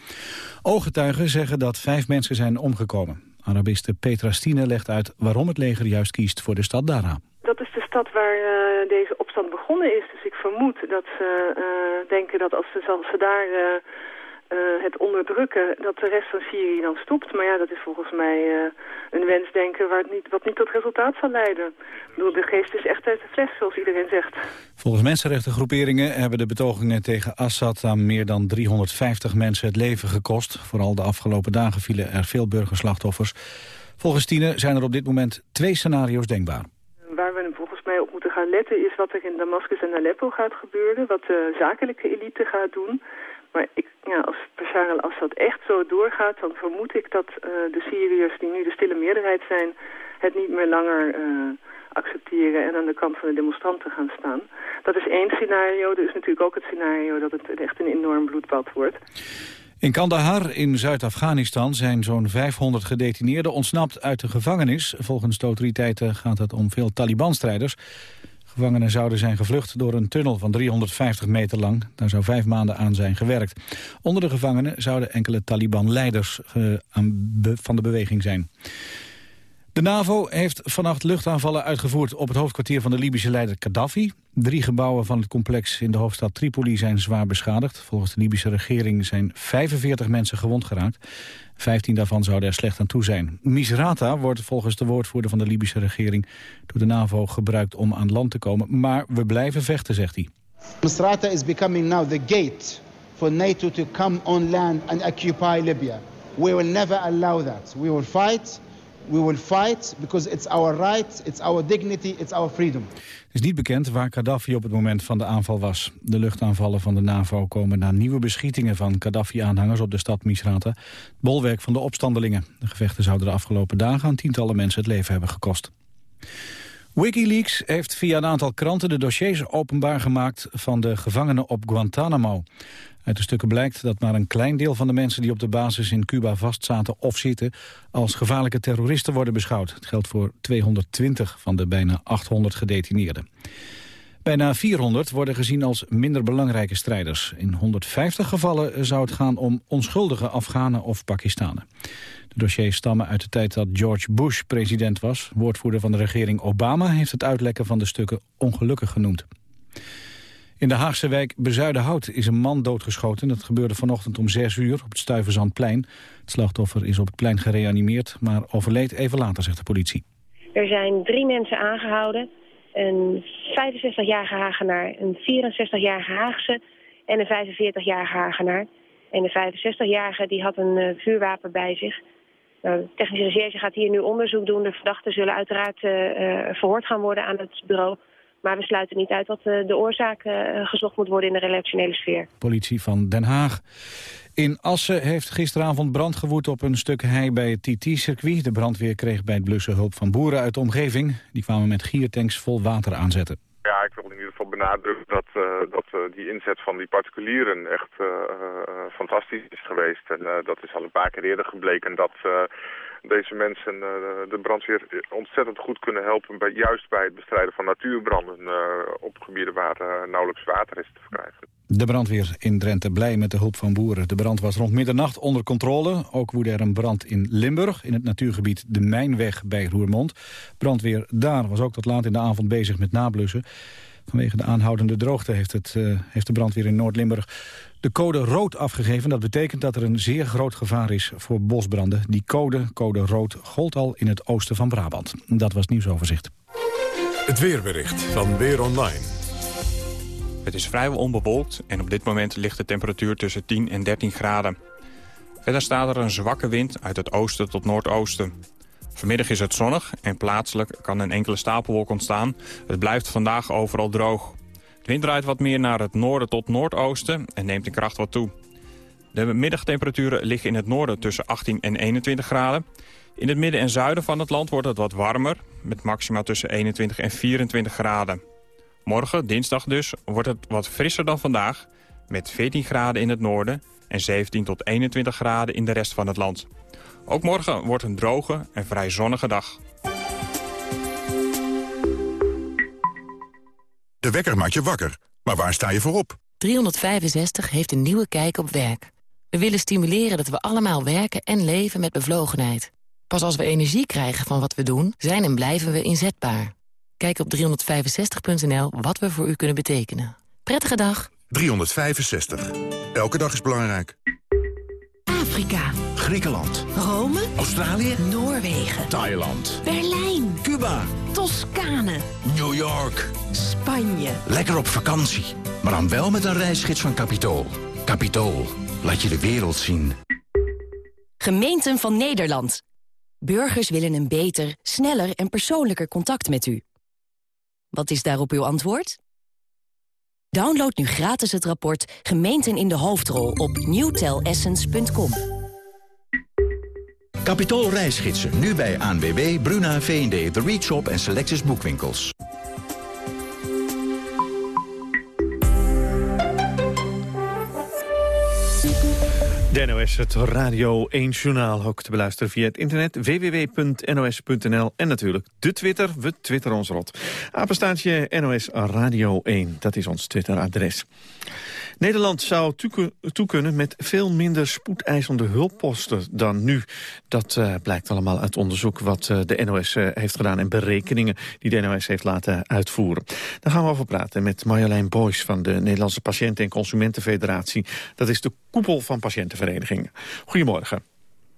Ooggetuigen zeggen dat vijf mensen zijn omgekomen. Arabiste Petra Stine legt uit waarom het leger juist kiest voor de stad Dara. Dat is de stad waar uh, deze opstand begonnen is. Dus ik vermoed dat ze uh, denken dat als ze, als ze daar uh, het onderdrukken... dat de rest van Syrië dan stopt. Maar ja, dat is volgens mij een wensdenken waar het niet, wat niet tot resultaat zal leiden. Ik bedoel, de geest is echt uit de fles, zoals iedereen zegt. Volgens mensenrechtengroeperingen hebben de betogingen tegen Assad... aan meer dan 350 mensen het leven gekost. Vooral de afgelopen dagen vielen er veel burgerslachtoffers. Volgens Tine zijn er op dit moment twee scenario's denkbaar. Waar we volgens mij op moeten gaan letten is wat er in Damascus en Aleppo gaat gebeuren. Wat de zakelijke elite gaat doen. Maar ik, ja, als Bashar al-Assad echt zo doorgaat, dan vermoed ik dat uh, de Syriërs die nu de stille meerderheid zijn, het niet meer langer uh, accepteren en aan de kant van de demonstranten gaan staan. Dat is één scenario. Er is natuurlijk ook het scenario dat het echt een enorm bloedbad wordt. In Kandahar in Zuid-Afghanistan zijn zo'n 500 gedetineerden ontsnapt uit de gevangenis. Volgens de autoriteiten gaat het om veel Taliban-strijders. Gevangenen zouden zijn gevlucht door een tunnel van 350 meter lang. Daar zou vijf maanden aan zijn gewerkt. Onder de gevangenen zouden enkele Taliban-leiders uh, van de beweging zijn. De NAVO heeft vannacht luchtaanvallen uitgevoerd op het hoofdkwartier van de Libische leider Gaddafi. Drie gebouwen van het complex in de hoofdstad Tripoli zijn zwaar beschadigd. Volgens de Libische regering zijn 45 mensen gewond geraakt. 15 daarvan zouden er slecht aan toe zijn. Misrata wordt volgens de woordvoerder van de Libische regering door de NAVO gebruikt om aan land te komen. Maar we blijven vechten, zegt hij. Misrata is becoming now the gate for NATO to come on land and occupy Libya. We will never allow that. We will fight we will fight because it's our right, it's our dignity, it's our freedom. Het is niet bekend waar Gaddafi op het moment van de aanval was. De luchtaanvallen van de NAVO komen na nieuwe beschietingen van Gaddafi-aanhangers op de stad Misrata. Het bolwerk van de opstandelingen. De gevechten zouden de afgelopen dagen aan tientallen mensen het leven hebben gekost. Wikileaks heeft via een aantal kranten de dossiers openbaar gemaakt van de gevangenen op Guantanamo. Uit de stukken blijkt dat maar een klein deel van de mensen die op de basis in Cuba vastzaten of zitten als gevaarlijke terroristen worden beschouwd. Het geldt voor 220 van de bijna 800 gedetineerden. Bijna 400 worden gezien als minder belangrijke strijders. In 150 gevallen zou het gaan om onschuldige Afghanen of Pakistanen. De dossiers stammen uit de tijd dat George Bush president was. Woordvoerder van de regering Obama heeft het uitlekken van de stukken ongelukkig genoemd. In de Haagse wijk Bezuidenhout is een man doodgeschoten. Dat gebeurde vanochtend om 6 uur op het Stuyvesantplein. Het slachtoffer is op het plein gereanimeerd, maar overleed even later, zegt de politie. Er zijn drie mensen aangehouden. Een 65-jarige Hagenaar, een 64-jarige Haagse en een 45-jarige Hagenaar. En de 65-jarige die had een uh, vuurwapen bij zich. Nou, de technische recherche gaat hier nu onderzoek doen. De verdachten zullen uiteraard uh, verhoord gaan worden aan het bureau. Maar we sluiten niet uit dat de oorzaak gezocht moet worden in de relationele sfeer. Politie van Den Haag. In Assen heeft gisteravond brand gewoed op een stuk hei bij het TT-circuit. De brandweer kreeg bij het blussen hulp van boeren uit de omgeving. Die kwamen met giertanks vol water aanzetten. Ja, ik wil in ieder geval benadrukken dat, uh, dat uh, die inzet van die particulieren echt uh, fantastisch is geweest. En dat is al een paar keer eerder gebleken dat deze mensen de brandweer ontzettend goed kunnen helpen... Bij, juist bij het bestrijden van natuurbranden op gebieden waar nauwelijks water is te verkrijgen. De brandweer in Drenthe blij met de hulp van boeren. De brand was rond middernacht onder controle. Ook woedde er een brand in Limburg, in het natuurgebied de Mijnweg bij Roermond. Brandweer daar was ook tot laat in de avond bezig met nablussen. Vanwege de aanhoudende droogte heeft, het, uh, heeft de brandweer in Noord-Limburg de code rood afgegeven. Dat betekent dat er een zeer groot gevaar is voor bosbranden. Die code, code rood, gold al in het oosten van Brabant. Dat was nieuwsoverzicht. Het weerbericht van Weer Online. Het is vrijwel onbewolkt en op dit moment ligt de temperatuur tussen 10 en 13 graden. Verder staat er een zwakke wind uit het oosten tot noordoosten. Vanmiddag is het zonnig en plaatselijk kan een enkele stapelwolk ontstaan. Het blijft vandaag overal droog. De wind draait wat meer naar het noorden tot noordoosten en neemt in kracht wat toe. De middagtemperaturen liggen in het noorden tussen 18 en 21 graden. In het midden en zuiden van het land wordt het wat warmer... met maxima tussen 21 en 24 graden. Morgen, dinsdag dus, wordt het wat frisser dan vandaag... met 14 graden in het noorden en 17 tot 21 graden in de rest van het land. Ook morgen wordt een droge en vrij zonnige dag. De wekker maakt je wakker, maar waar sta je voor op? 365 heeft een nieuwe kijk op werk. We willen stimuleren dat we allemaal werken en leven met bevlogenheid. Pas als we energie krijgen van wat we doen, zijn en blijven we inzetbaar. Kijk op 365.nl wat we voor u kunnen betekenen. Prettige dag. 365. Elke dag is belangrijk. Afrika. Griekenland. Rome. Australië. Noorwegen. Thailand. Berlijn. Cuba. Toscane. New York. Spanje. Lekker op vakantie. Maar dan wel met een reisgids van Capitool. Capitool. Laat je de wereld zien. Gemeenten van Nederland. Burgers willen een beter, sneller en persoonlijker contact met u. Wat is daarop uw antwoord? Download nu gratis het rapport Gemeenten in de Hoofdrol op newtelessence.com. Kapitool reisgidsen, nu bij ANWB, Bruna, V&D, The Reach Shop en Selectus Boekwinkels. De NOS, het Radio 1 Journaal, ook te beluisteren via het internet www.nos.nl en natuurlijk de Twitter, we twitteren ons rot. Apenstaartje NOS Radio 1, dat is ons Twitteradres. Nederland zou toe kunnen met veel minder spoedeisende hulpposten dan nu. Dat uh, blijkt allemaal uit onderzoek wat uh, de NOS uh, heeft gedaan... en berekeningen die de NOS heeft laten uitvoeren. Daar gaan we over praten met Marjolein Boys van de Nederlandse Patiënten- en Consumentenfederatie. Dat is de koepel van patiëntenverenigingen. Goedemorgen.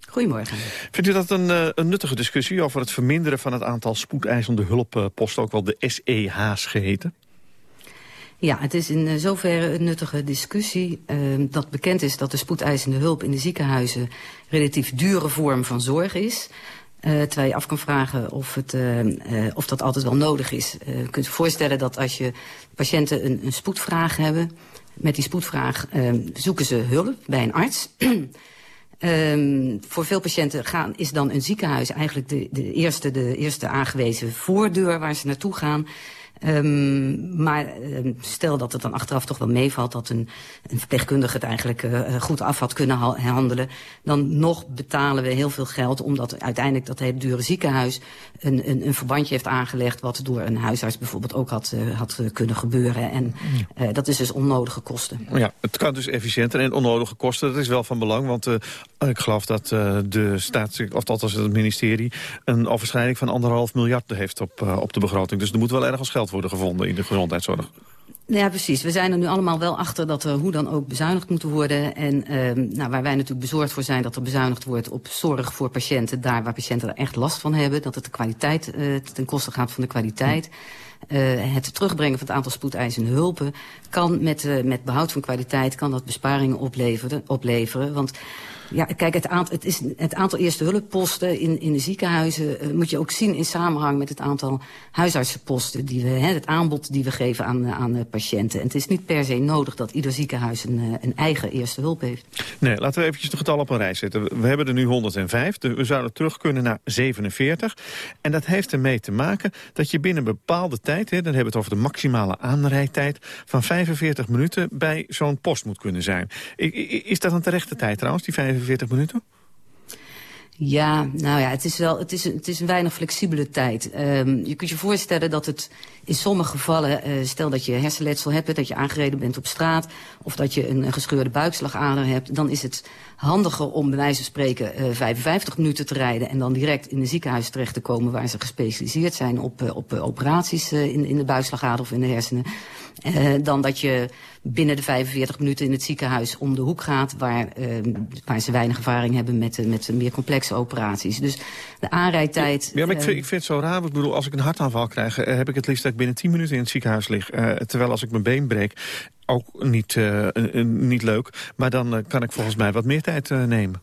Goedemorgen. Vindt u dat een, een, nuttige discussie over het verminderen van het aantal spoedeisende hulpposten, ook wel de SEH's geheten? Ja, het is in zoverre een nuttige discussie uh, dat bekend is dat de spoedeisende hulp in de ziekenhuizen relatief dure vorm van zorg is. Uh, terwijl je af kan vragen of, het, uh, uh, of dat altijd wel nodig is. je kunt je voorstellen dat als je patiënten een, een spoedvraag hebben... met die spoedvraag zoeken ze hulp bij een arts... Voor veel patiënten gaan, is dan een ziekenhuis eigenlijk de, de, eerste, de eerste aangewezen voordeur waar ze naartoe gaan. Um, maar um, stel dat het dan achteraf toch wel meevalt... dat een, een verpleegkundige het eigenlijk uh, goed af had kunnen ha handelen... dan nog betalen we heel veel geld... omdat uiteindelijk dat hele dure ziekenhuis een, een, een verbandje heeft aangelegd... wat door een huisarts bijvoorbeeld ook had, uh, had kunnen gebeuren. En uh, dat is dus onnodige kosten. Ja, het kan dus efficiënter en onnodige kosten. Dat is wel van belang, want ik geloof dat de staats... of althans het ministerie... een overschrijding van anderhalf miljard heeft op, op de begroting. Dus er moet wel ergens geld worden gevonden in de gezondheidszorg. Ja, precies. We zijn er nu allemaal wel achter dat er hoe dan ook bezuinigd moet worden. En uh, nou, waar wij natuurlijk bezorgd voor zijn dat er bezuinigd wordt op zorg voor patiënten. Daar waar patiënten er echt last van hebben. Dat het de kwaliteit uh, ten koste gaat van de kwaliteit. Uh, het terugbrengen van het aantal spoedeisende hulpen... kan met, uh, met behoud van kwaliteit kan dat besparingen opleveren. opleveren want ja, kijk, het aantal, het, is, het aantal eerste hulpposten in, in de ziekenhuizen... Uh, moet je ook zien in samenhang met het aantal huisartsenposten... Die we, hè, het aanbod die we geven aan, aan de patiënten. En het is niet per se nodig dat ieder ziekenhuis een, eh, een eigen eerste hulp heeft. Nee, laten we eventjes de getal op een rij zetten. We hebben er nu 105, dus we zouden terug kunnen naar 47. En dat heeft ermee te maken dat je binnen een bepaalde tijd... Hè, dan hebben we het over de maximale aanrijdtijd... van 45 minuten bij zo'n post moet kunnen zijn. Is dat een terechte tijd trouwens, die 45 45 minuten? Ja, nou ja, het is wel het is, het is een weinig flexibele tijd. Um, je kunt je voorstellen dat het in sommige gevallen, uh, stel dat je hersenletsel hebt, dat je aangereden bent op straat, of dat je een, gescheurde buikslagader hebt, dan is het handiger om bij wijze van spreken uh, 55 minuten te rijden en dan direct in een ziekenhuis terecht te komen waar ze gespecialiseerd zijn op, uh, op operaties in, in de buikslagader of in de hersenen. Dan dat je binnen de 45 minuten in het ziekenhuis om de hoek gaat... waar, uh, waar ze weinig ervaring hebben met, met meer complexe operaties. Dus de aanrijdtijd... Ja, maar ik vind, ik vind het zo raar. Ik bedoel, als ik een hartaanval krijg... Heb ik het liefst dat ik binnen 10 minuten in het ziekenhuis lig. Terwijl als ik mijn been breek, ook niet, niet leuk. Maar dan kan ik volgens mij wat meer tijd nemen.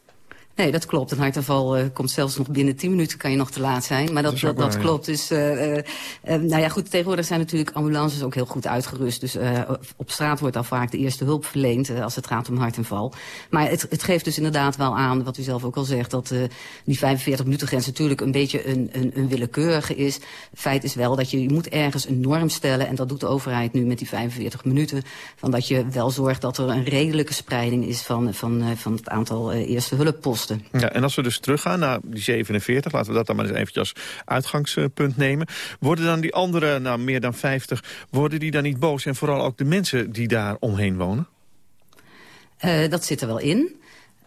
Nee, dat klopt. Een hartaanval uh, komt zelfs nog binnen 10 minuten kan je nog te laat zijn. Maar dat, dat, dat, klopt. Dus, uh, uh, nou ja, goed, tegenwoordig zijn natuurlijk ambulances ook heel goed uitgerust. Dus op straat wordt al vaak de eerste hulp verleend als het gaat om hartaanval. Maar het, het geeft dus inderdaad wel aan, wat u zelf ook al zegt... dat die 45 minuten grens natuurlijk een beetje een, een, een willekeurige is. Feit is wel dat je, je moet ergens een norm stellen. En dat doet de overheid nu met die 45 minuten. Van dat je wel zorgt dat er een redelijke spreiding is van, van, van het aantal eerste hulpposten. Ja, en als we dus teruggaan naar die 47, laten we dat dan maar eens eventjes als uitgangspunt nemen. Worden dan die andere, nou meer dan 50, worden die dan niet boos? En vooral ook de mensen die daar omheen wonen? Uh, dat zit er wel in.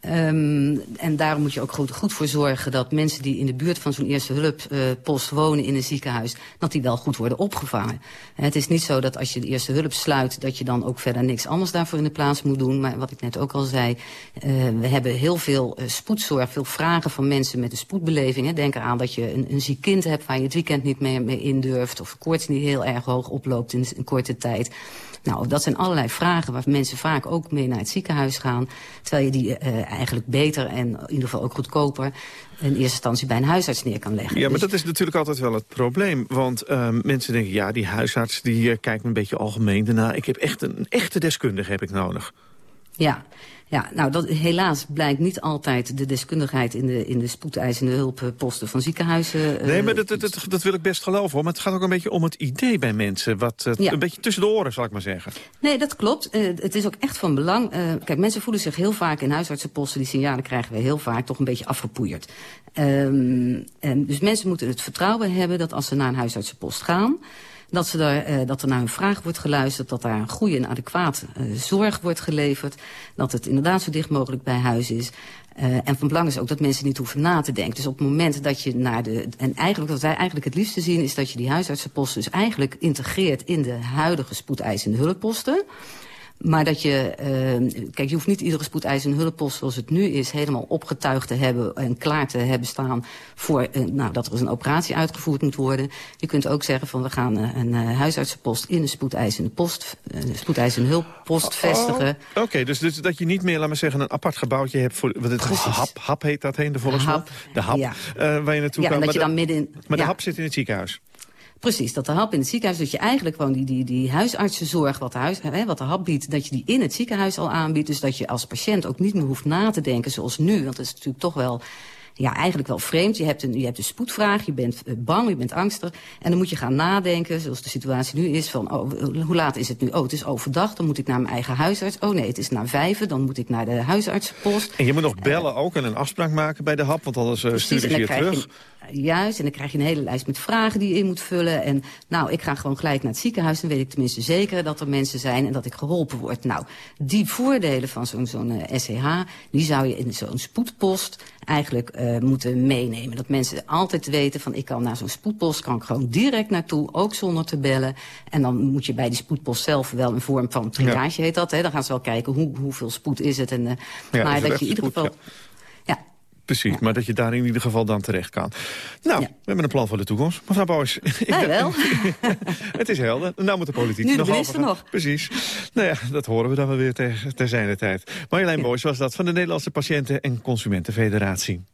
Um, en daarom moet je ook goed, voor zorgen dat mensen die in de buurt van zo'n eerste hulppost uh, wonen in een ziekenhuis, dat die wel goed worden opgevangen. En het is niet zo dat als je de eerste hulp sluit, dat je dan ook verder niks anders daarvoor in de plaats moet doen. Maar wat ik net ook al zei, uh, we hebben heel veel uh, spoedzorg, veel vragen van mensen met een spoedbeleving. Hè. Denk eraan dat je een, een ziek kind hebt waar je het weekend niet meer mee in durft, of koorts die heel erg hoog oploopt in een korte tijd. Nou, dat zijn allerlei vragen waar mensen vaak ook mee naar het ziekenhuis gaan. Terwijl je die uh, eigenlijk beter en in ieder geval ook goedkoper in eerste instantie bij een huisarts neer kan leggen. Ja, maar dus... dat is natuurlijk altijd wel het probleem. Want uh, mensen denken, ja, die huisarts die uh, kijkt me een beetje algemeen daarna. Ik heb echt een, een echte deskundige heb ik nodig. Ja, ja, nou, dat, helaas blijkt niet altijd de deskundigheid in de, in de spoedeisende hulpposten van ziekenhuizen. Uh, nee, maar dat, dat, dat, wil ik best geloven hoor. Maar het gaat ook een beetje om het idee bij mensen. Wat ja. een beetje tussen de oren, zal ik maar zeggen. Nee, dat klopt. Uh, het is ook echt van belang. kijk, mensen voelen zich heel vaak in huisartsenposten. Die signalen krijgen we heel vaak toch een beetje afgepoeierd. Um, en dus mensen moeten het vertrouwen hebben dat als ze naar een huisartsenpost gaan dat, ze daar, uh, dat er naar hun vraag wordt geluisterd... dat daar een goede en adequate uh, zorg wordt geleverd... dat het inderdaad zo dicht mogelijk bij huis is... Uh, en van belang is ook dat mensen niet hoeven na te denken. Dus op het moment dat je naar de... En eigenlijk wat wij eigenlijk het liefste zien... is dat je die huisartsenposten dus eigenlijk integreert... in de huidige spoedeisende hulpposten... Maar dat je, uh, kijk, je hoeft niet iedere spoedeisende hulppost zoals het nu is... helemaal opgetuigd te hebben en klaar te hebben staan... voor uh, nou, dat er een operatie uitgevoerd moet worden. Je kunt ook zeggen van we gaan uh, een uh, huisartsenpost in een spoedeisende, post, spoedeisende hulppost oh, vestigen. Oké, okay, dus, dus dat je niet meer, laat maar zeggen, een apart gebouwtje hebt... voor wat het hap, hap heet dat heen, de volksmond? De hap, ja. waar je naartoe ja, kan. Dat je dan midden, maar ja. de hap zit in het ziekenhuis? Precies, dat de hap in het ziekenhuis, dat je eigenlijk gewoon die, die, die huisartsenzorg, wat de, huis, hè, wat de hap biedt, dat je die in het ziekenhuis al aanbiedt. Dus dat je als patiënt ook niet meer hoeft na te denken zoals nu. Want dat is natuurlijk toch wel ja, eigenlijk wel vreemd. Je hebt een, je hebt een spoedvraag, je bent bang, je bent angstig. En dan moet je gaan nadenken, zoals de situatie nu is, van oh, hoe laat is het nu? Oh, het is overdag, dan moet ik naar mijn eigen huisarts. Oh nee, het is na vijven, dan moet ik naar de huisartsenpost. En je moet nog bellen ook en een afspraak maken bij de hap, want anders uh, stuur je je terug. Juist, en dan krijg je een hele lijst met vragen die je in moet vullen. En nou, ik ga gewoon gelijk naar het ziekenhuis. Dan weet ik tenminste zeker dat er mensen zijn en dat ik geholpen word. Nou, die voordelen van zo'n zo'n uh, SCH, die zou je in zo'n spoedpost eigenlijk uh, moeten meenemen. Dat mensen altijd weten van ik kan naar zo'n spoedpost, kan ik gewoon direct naartoe, ook zonder te bellen. En dan moet je bij die spoedpost zelf wel een vorm van triage ja. heet dat. Hè. Dan gaan ze wel kijken hoe, hoeveel spoed is het. En, uh, ja, maar dat je in ieder geval... Ja. Precies, maar dat je daar in ieder geval dan terecht kan. Nou, we hebben een plan voor de toekomst. Mevrouw Bouwers. Wij wel. het is helder. Nou moet de politiek Nu nog over. nog. Precies. Nou ja, dat horen we dan wel weer ter, ter zijner tijd. Marjolein ja. Boys was dat van de Nederlandse Patiënten- en Consumentenfederatie.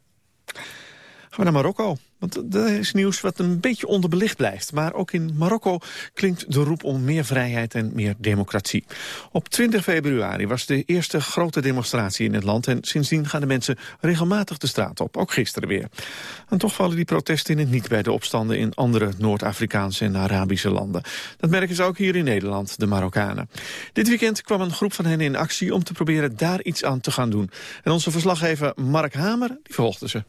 Gaan we naar Marokko. Want dat is nieuws wat een beetje onderbelicht blijft. Maar ook in Marokko klinkt de roep om meer vrijheid en meer democratie. Op 20 februari was de eerste grote demonstratie in het land... en sindsdien gaan de mensen regelmatig de straat op, ook gisteren weer. En toch vallen die protesten in het niet bij de opstanden... in andere Noord-Afrikaanse en Arabische landen. Dat merken ze ook hier in Nederland, de Marokkanen. Dit weekend kwam een groep van hen in actie... om te proberen daar iets aan te gaan doen. En onze verslaggever Mark Hamer die volgde ze.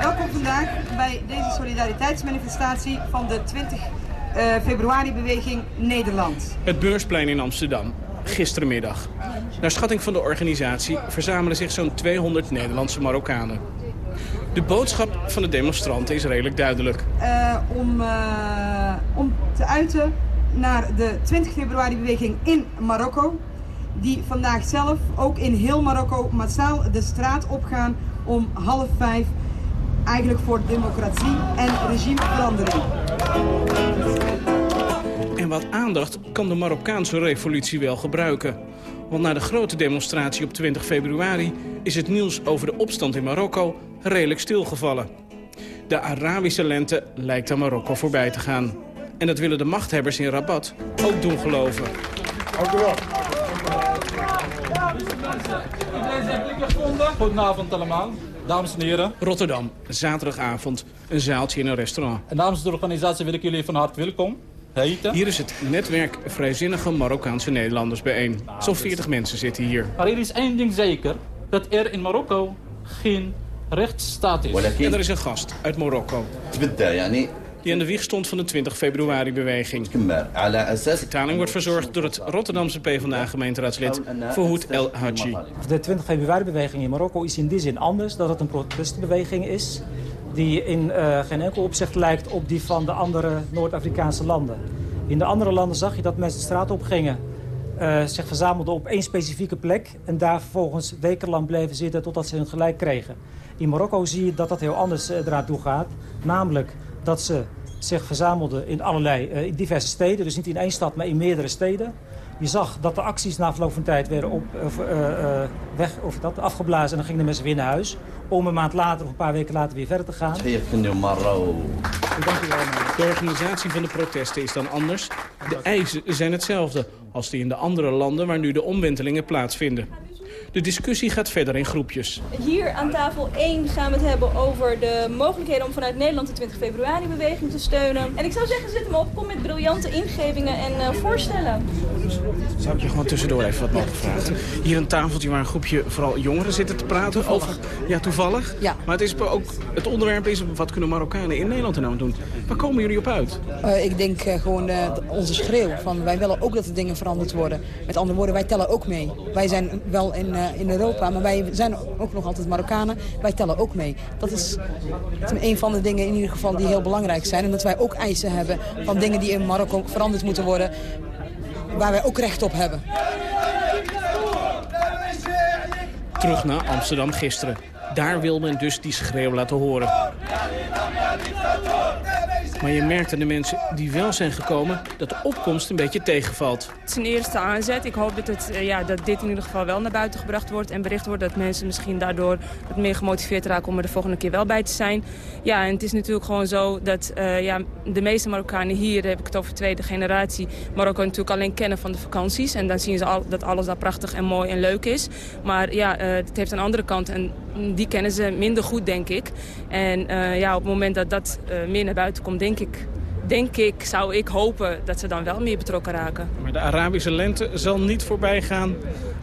Welkom vandaag bij deze solidariteitsmanifestatie van de 20 uh, februari-beweging Nederland. Het Beursplein in Amsterdam, gisterenmiddag. Naar schatting van de organisatie verzamelen zich zo'n 200 Nederlandse Marokkanen. De boodschap van de demonstranten is redelijk duidelijk. Uh, om, uh, om te uiten naar de 20 februari-beweging in Marokko die vandaag zelf ook in heel Marokko massaal de straat opgaan om half vijf eigenlijk voor democratie en regimeverandering. En wat aandacht kan de Marokkaanse revolutie wel gebruiken. Want na de grote demonstratie op 20 februari is het nieuws over de opstand in Marokko redelijk stilgevallen. De Arabische lente lijkt aan Marokko voorbij te gaan. En dat willen de machthebbers in Rabat ook doen geloven. Goedenavond allemaal, dames en heren. Rotterdam, zaterdagavond, een zaaltje in een restaurant. En namens de organisatie wil ik jullie van harte welkom heten. Hier is het netwerk vrijzinnige Marokkaanse Nederlanders bijeen. Zo'n 40 mensen zitten hier. Maar er is één ding zeker, dat er in Marokko geen rechtsstaat is. En er is een gast uit Marokko die aan de wieg stond van de 20 februari-beweging. De vertaling wordt verzorgd door het Rotterdamse PvdA-gemeenteraadslid Verhoed El Hadji. De 20 februari-beweging in Marokko is in die zin anders dat het een protestbeweging is die in uh, geen enkel opzicht lijkt op die van de andere Noord-Afrikaanse landen. In de andere landen zag je dat mensen de straat op gingen, uh, zich verzamelden op één specifieke plek... en daar vervolgens wekenlang bleven zitten totdat ze hun gelijk kregen. In Marokko zie je dat dat heel anders uh, eraan toe gaat. Namelijk dat ze zich verzamelden in allerlei uh, diverse steden. Dus niet in één stad, maar in meerdere steden. Je zag dat de acties na verloop van tijd werden op, uh, uh, weg, of dat, afgeblazen en dan gingen de mensen weer naar huis. Om een maand later of een paar weken later weer verder te gaan. De organisatie van de protesten is dan anders. De eisen zijn hetzelfde als die in de andere landen waar nu de omwentelingen plaatsvinden. De discussie gaat verder in groepjes. Hier aan tafel 1 gaan we het hebben over de mogelijkheden om vanuit Nederland de 20 februari-beweging te steunen. En ik zou zeggen, zet hem op, kom met briljante ingevingen en uh, voorstellen. Zou ik je gewoon tussendoor even wat mogen vragen? Hier een tafeltje waar een groepje vooral jongeren zitten te praten toevallig. over... Ja, toevallig. Ja. Maar het, is ook, het onderwerp is, wat kunnen Marokkanen in Nederland er nou doen? Waar komen jullie op uit? Uh, ik denk uh, gewoon uh, onze schreeuw van wij willen ook dat er dingen veranderd worden. Met andere woorden, wij tellen ook mee. Wij zijn wel in, in Europa, maar wij zijn ook nog altijd Marokkanen. Wij tellen ook mee. Dat is een van de dingen in ieder geval die heel belangrijk zijn. En dat wij ook eisen hebben van dingen die in Marokko veranderd moeten worden. Waar wij ook recht op hebben. Terug naar Amsterdam gisteren. Daar wil men dus die schreeuw laten horen. Maar je merkt aan de mensen die wel zijn gekomen dat de opkomst een beetje tegenvalt. Het is een eerste aanzet. Ik hoop dat, het, ja, dat dit in ieder geval wel naar buiten gebracht wordt en bericht wordt. Dat mensen misschien daardoor wat meer gemotiveerd raken om er de volgende keer wel bij te zijn. Ja, en het is natuurlijk gewoon zo dat uh, ja, de meeste Marokkanen hier, heb ik het over tweede generatie, Marokko natuurlijk alleen kennen van de vakanties. En dan zien ze al, dat alles daar prachtig en mooi en leuk is. Maar ja, uh, het heeft een andere kant en die kennen ze minder goed, denk ik. En ja, op het moment dat dat meer naar buiten komt, denk ik denk ik, zou ik hopen dat ze dan wel meer betrokken raken. Maar de Arabische lente zal niet voorbij gaan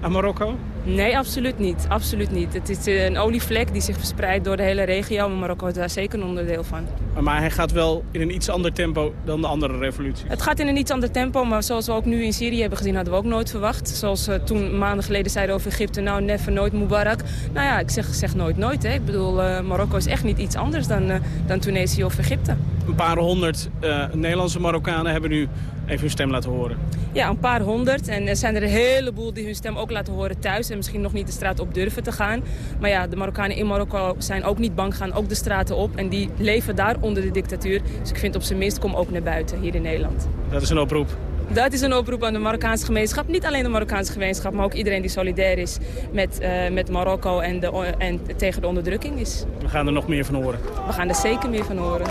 aan Marokko? Nee, absoluut niet. Absoluut niet. Het is een olievlek die zich verspreidt door de hele regio. Maar Marokko is daar zeker een onderdeel van. Maar hij gaat wel in een iets ander tempo dan de andere revolutie? Het gaat in een iets ander tempo, maar zoals we ook nu in Syrië hebben gezien... hadden we ook nooit verwacht. Zoals we toen maanden geleden zeiden over Egypte... nou, never, nooit Mubarak. Nou ja, ik zeg, zeg nooit nooit. Hè. Ik bedoel, uh, Marokko is echt niet iets anders dan, uh, dan Tunesië of Egypte. een paar honderd uh, Nederlandse Marokkanen hebben nu even hun stem laten horen. Ja, een paar honderd. En er zijn er een heleboel die hun stem ook laten horen thuis. En misschien nog niet de straat op durven te gaan. Maar ja, de Marokkanen in Marokko zijn ook niet bang, gaan ook de straten op. En die leven daar onder de dictatuur. Dus ik vind op zijn minst, kom ook naar buiten hier in Nederland. Dat is een oproep. Dat is een oproep aan de Marokkaanse gemeenschap. Niet alleen de Marokkaanse gemeenschap, maar ook iedereen die solidair is met, uh, met Marokko en, de, en tegen de onderdrukking is. We gaan er nog meer van horen. We gaan er zeker meer van horen.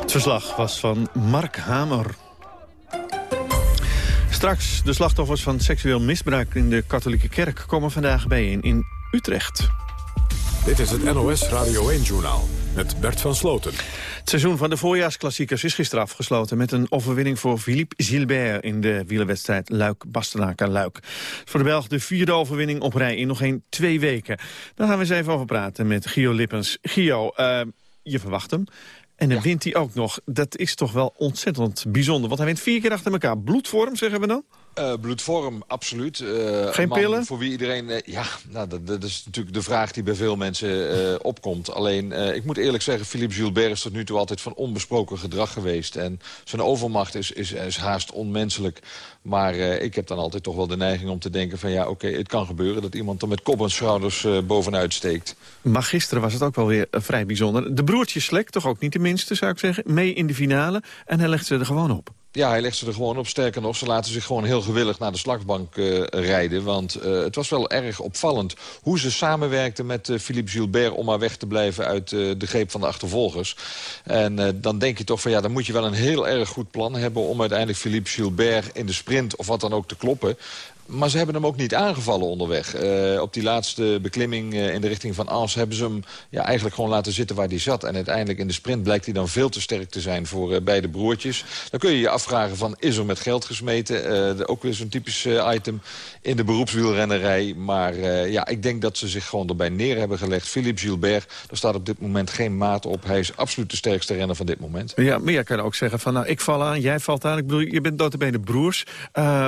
Het verslag was van Mark Hamer. Straks, de slachtoffers van seksueel misbruik in de katholieke kerk... komen vandaag bijeen in Utrecht. Dit is het NOS Radio 1-journaal met Bert van Sloten. Het seizoen van de voorjaarsklassiekers is gisteren afgesloten... met een overwinning voor Philippe Gilbert in de wielerwedstrijd Luik-Bastenaken-Luik. Voor de Belg de vierde overwinning op rij in nog geen twee weken. Daar gaan we eens even over praten met Gio Lippens. Gio, uh, je verwacht hem. En dan wint hij ook nog. Dat is toch wel ontzettend bijzonder. Want hij wint vier keer achter elkaar. Bloedvorm, zeggen we dan? Uh, bloedvorm, absoluut. Uh, Geen pillen? Voor wie iedereen... Uh, ja, nou, dat, dat, is natuurlijk de vraag die bij veel mensen opkomt. Alleen, ik moet eerlijk zeggen... Philippe Gilbert is tot nu toe altijd van onbesproken gedrag geweest. En zijn overmacht is, is, is haast onmenselijk. Maar ik heb dan altijd toch wel de neiging om te denken van... ja, oké, het kan gebeuren dat iemand er met kop en schouders bovenuit steekt. Maar gisteren was het ook wel weer vrij bijzonder. De broertjes Slek, toch ook niet de minste, zou ik zeggen... mee in de finale en hij legt ze er gewoon op. Ja, hij legt ze er gewoon op. Sterker nog, ze laten zich gewoon heel gewillig naar de slagbank uh, rijden. Want uh, het was wel erg opvallend hoe ze samenwerkten met uh, Philippe Gilbert... om maar weg te blijven uit de greep van de achtervolgers. En dan denk je toch van ja, dan moet je wel een heel erg goed plan hebben... om uiteindelijk Philippe Gilbert in de sprint of wat dan ook te kloppen. Maar ze hebben hem ook niet aangevallen onderweg. Uh, op die laatste beklimming uh, in de richting van Als hebben ze hem ja, eigenlijk gewoon laten zitten waar hij zat. En uiteindelijk in de sprint blijkt hij dan veel te sterk te zijn voor uh, beide broertjes. Dan kun je je afvragen van, is er met geld gesmeten? ook weer zo'n typisch item in de beroepswielrennerij. Maar ja, ik denk dat ze zich gewoon erbij neer hebben gelegd. Philippe Gilbert, daar staat op dit moment geen maat op. Hij is absoluut de sterkste renner van dit moment. Ja, maar je kan ook zeggen van, nou, ik val aan, jij valt aan. Ik bedoel, je bent notabene broers.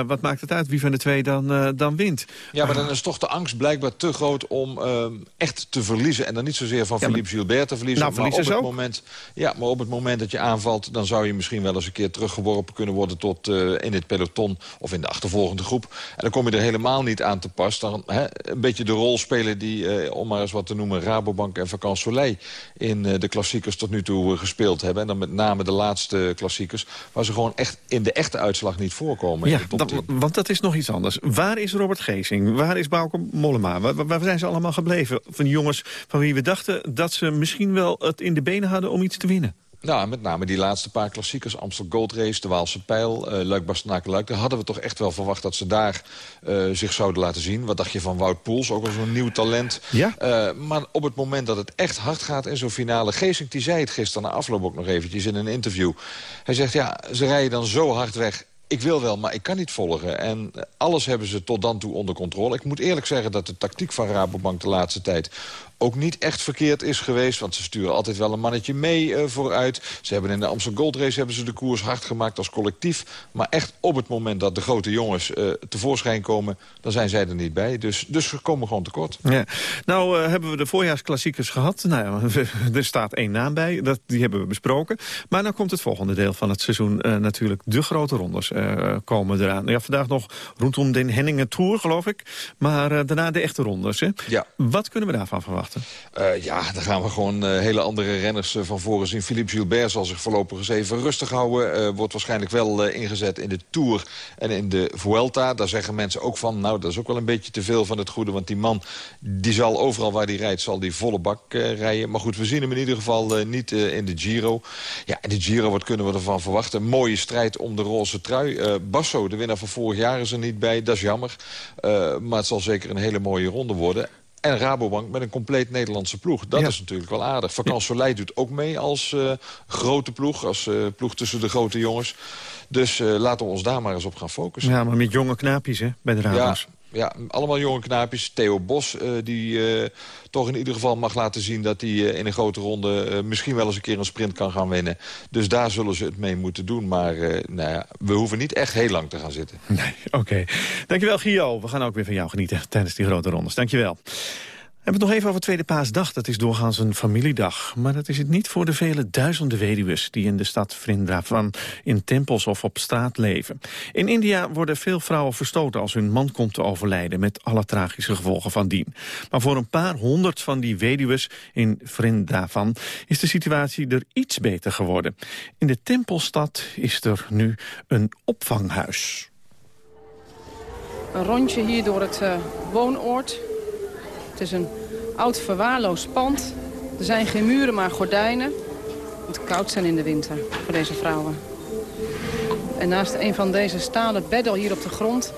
wat maakt het uit wie van de twee dan, uh, dan wint. Ja, maar dan is toch de angst blijkbaar te groot om uh, echt te verliezen. En dan niet zozeer van ja, Philippe Gilbert te verliezen. Nou, maar, op het ook. moment, ja, maar op het moment dat je aanvalt... dan zou je misschien wel eens een keer teruggeworpen kunnen worden... tot uh, in het peloton of in de achtervolgende groep. En dan kom je er helemaal niet aan te pas. Dan hè, een beetje de rol spelen die, om maar eens wat te noemen... Rabobank en Vacan Soleil in de klassiekers tot nu toe gespeeld hebben. En dan met name de laatste klassiekers... waar ze gewoon echt in de echte uitslag niet voorkomen. Ja, dat, want dat is nog iets anders. Waar is Robert Geesing? Waar is Bauke Mollema? Waar, waar, zijn ze allemaal gebleven? Van die jongens van wie we dachten dat ze misschien wel het in de benen hadden om iets te winnen. Nou, met name die laatste paar klassiekers. Amstel Gold Race, de Waalse Pijl, uh, Luik, Bastenaken, Luik. Daar hadden we toch echt wel verwacht dat ze daar uh, zich zouden laten zien. Wat dacht je van Wout Poels, ook al zo'n nieuw talent. Ja? Uh, maar op het moment dat het echt hard gaat in zo'n finale... Geesink die zei het gisteren na afloop ook nog eventjes in een interview. Hij zegt, ja, ze rijden dan zo hard weg ik wil wel, maar ik kan niet volgen. En alles hebben ze tot dan toe onder controle. Ik moet eerlijk zeggen dat de tactiek van Rabobank de laatste tijd ook niet echt verkeerd is geweest. Want ze sturen altijd wel een mannetje mee uh, vooruit. Ze hebben in de Amsterdam Gold Race hebben ze de koers hard gemaakt als collectief. Maar echt op het moment dat de grote jongens uh, tevoorschijn komen... dan zijn zij er niet bij. Dus, dus we komen gewoon tekort. Ja. Nou uh, hebben we de voorjaarsklassiekers gehad. Nou ja, er staat één naam bij. Dat, die hebben we besproken. Maar dan komt het volgende deel van het seizoen natuurlijk. De grote rondes komen eraan. Ja, vandaag nog rondom de Henningen Tour, geloof ik. Maar daarna de echte rondes. Hè? Ja. Wat kunnen we daarvan verwachten? Uh, ja, dan gaan we gewoon uh, hele andere renners uh, van voren zien. Philippe Gilbert zal zich voorlopig eens even rustig houden. wordt waarschijnlijk wel ingezet in de Tour en in de Vuelta. Daar zeggen mensen ook van, nou, dat is ook wel een beetje te veel van het goede. Want die man, die zal overal waar hij rijdt, zal die volle bak rijden. Maar goed, we zien hem in ieder geval niet in de Giro. Ja, in de Giro, wat kunnen we ervan verwachten? Een mooie strijd om de roze trui. Basso, de winnaar van vorig jaar, is er niet bij. Dat is jammer. maar het zal zeker een hele mooie ronde worden. En Rabobank met een compleet Nederlandse ploeg. Dat is natuurlijk wel aardig. Vakant Soleil doet ook mee als uh, grote ploeg. Als uh, ploeg tussen de grote jongens. Dus uh, laten we ons daar maar eens op gaan focussen. Ja, maar met jonge knaapjes hè, bij de Rabo's. Ja, ja, allemaal jonge knaapjes. Theo Bos, uh, die uh, toch in ieder geval mag laten zien... dat hij uh, in een grote ronde misschien wel eens een keer een sprint kan gaan winnen. Dus daar zullen ze het mee moeten doen. Maar nou ja, we hoeven niet echt heel lang te gaan zitten. Nee, oké. Dankjewel, Gio. We gaan ook weer van jou genieten tijdens die grote rondes. Dankjewel. Hebben het nog even over Tweede Paasdag. Dat is doorgaans een familiedag. Maar dat is het niet voor de vele duizenden weduwen... die in de stad Vrindavan in tempels of op straat leven. In India worden veel vrouwen verstoten als hun man komt te overlijden... met alle tragische gevolgen van dien. Maar voor een paar honderd van die weduwen in Vrindavan... is de situatie er iets beter geworden. In de tempelstad is er nu een opvanghuis. Een rondje hier door het uh, woonoord. Het is een oud verwaarloosd pand. Er zijn geen muren, maar gordijnen. Het koud zijn in de winter voor deze vrouwen. En naast een van deze stalen bedden hier op de grond...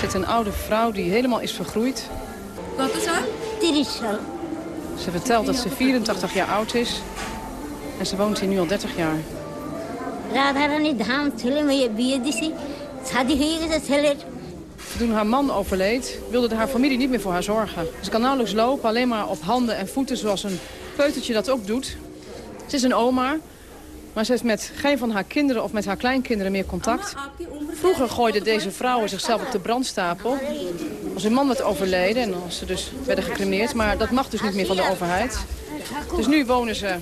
zit een oude vrouw die helemaal is vergroeid. Wat is dat? Dit is zo. Ze vertelt dat ze 84 jaar oud is. En ze woont hier nu al 30 jaar. Radharani je Thule, Maya Biyadisi, Sadi Huyga, Thule, toen haar man overleed, wilde haar familie niet meer voor haar zorgen. Ze kan nauwelijks lopen, alleen maar op handen en voeten zoals een peutertje dat ook doet. Ze is een oma, maar ze heeft met geen van haar kinderen of met haar kleinkinderen meer contact. Vroeger gooiden deze vrouwen zichzelf op de brandstapel. Als hun man werd overleden en als ze dus werden gecremeerd. Maar dat mag dus niet meer van de overheid. Dus nu wonen ze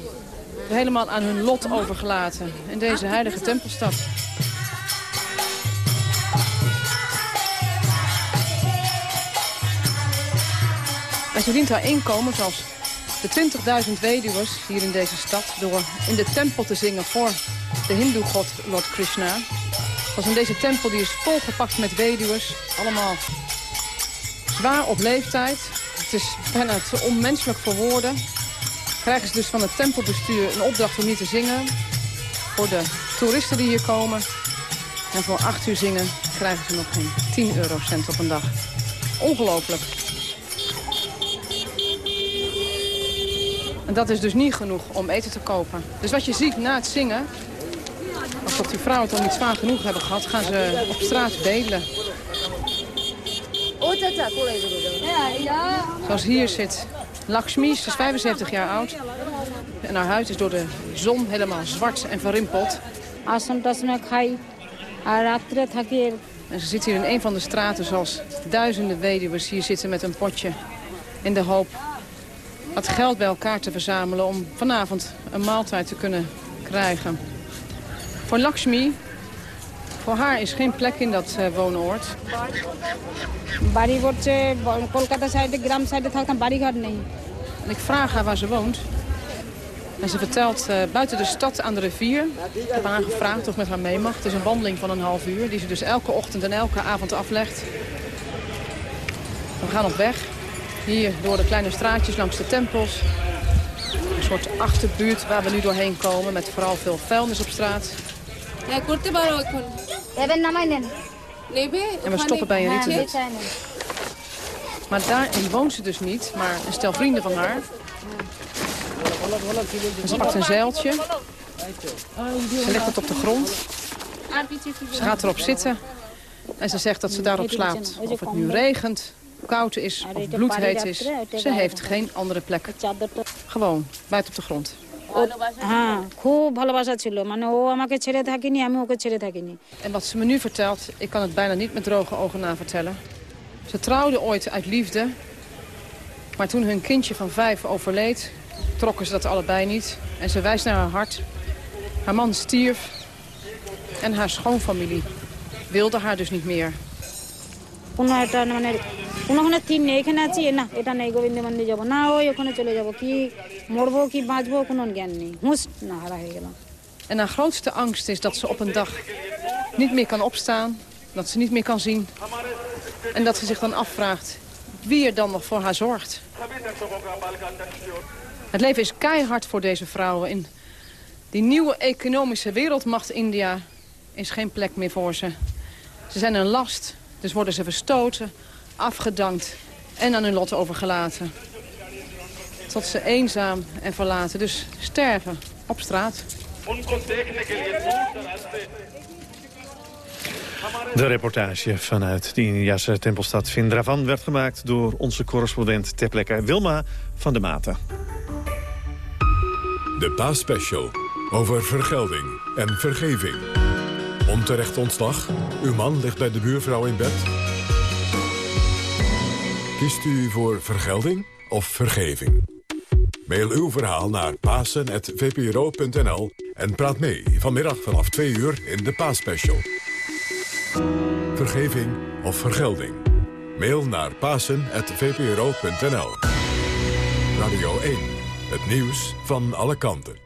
helemaal aan hun lot overgelaten in deze heilige tempelstad. En ze dient haar inkomen, zoals de 20.000 weduwers hier in deze stad... door in de tempel te zingen voor de hindoe-god Lord Krishna. Zoals in deze tempel, die is volgepakt met weduwers. Allemaal zwaar op leeftijd. Het is bijna te onmenselijk voor woorden. Krijgen ze dus van het tempelbestuur een opdracht om hier te zingen. Voor de toeristen die hier komen. En voor 8 uur zingen krijgen ze nog geen 10 eurocent op een dag. Ongelooflijk. En dat is dus niet genoeg om eten te kopen. Dus wat je ziet na het zingen... alsof die vrouwen het al niet zwaar genoeg hebben gehad... gaan ze op straat bedelen. Zoals hier zit Lakshmi, ze is 75 jaar oud. En haar huid is door de zon helemaal zwart en verrimpeld. En ze zit hier in een van de straten zoals duizenden weduwers hier zitten met een potje. In de hoop wat geld bij elkaar te verzamelen om vanavond een maaltijd te kunnen krijgen. Voor Lakshmi, voor haar is geen plek in dat uh, woonoord. Kolkata side, gram side, En ik vraag haar waar ze woont. En ze vertelt uh, buiten de stad aan de rivier. Ik heb haar gevraagd of met haar mee mag. Het is een wandeling van een half uur die ze dus elke ochtend en elke avond aflegt. We gaan op weg. Hier door de kleine straatjes langs de tempels. Een soort achterbuurt waar we nu doorheen komen met vooral veel vuilnis op straat. En we stoppen bij een rietenhut. Maar daarin woont ze dus niet, maar een stel vrienden van haar. En ze pakt een zeiltje. Ze legt het op de grond. Ze gaat erop zitten. En ze zegt dat ze daarop slaapt. Of het nu regent, koud is of bloedheet is. Ze heeft geen andere plek. Gewoon, buiten op de grond. En wat ze me nu vertelt, ik kan het bijna niet met droge ogen na vertellen. Ze trouwden ooit uit liefde. Maar toen hun kindje van vijf overleed, trokken ze dat allebei niet. En ze wijst naar haar hart. Haar man stierf. En haar schoonfamilie wilde haar dus niet meer. কোনো ওখানে থিম নেই এখানে আছি না এটা নেই গোবিন্দ মন্দির যাবো না ওই ওখানে চলে যাবো কি মরবো কি বাঁচবো কোনো জ্ঞান নেই হুঁস না হারা হয়ে গেলাম En haar grootste angst is dat ze op een dag niet meer kan opstaan, dat ze niet meer kan zien. En dat ze zich dan afvraagt wie er dan nog voor haar zorgt. Het leven is keihard voor deze vrouwen. In die nieuwe economische wereldmacht India is geen plek meer voor ze. Ze zijn een last, dus worden ze verstoten, afgedankt en aan hun lot overgelaten. Tot ze eenzaam en verlaten, dus sterven op straat. De reportage vanuit de Indiase tempelstad Vindravan werd gemaakt door onze correspondent ter plekke Wilma van de Maten. De Paasspecial over vergelding en vergeving. Onterecht ontslag. Uw man ligt bij de buurvrouw in bed. Kiest u voor vergelding of vergeving? Mail uw verhaal naar pasen.vpro.nl en praat mee vanmiddag vanaf 2 uur in de Paasspecial. Vergeving of vergelding? Mail naar pasen.vpro.nl. Radio 1, het nieuws van alle kanten.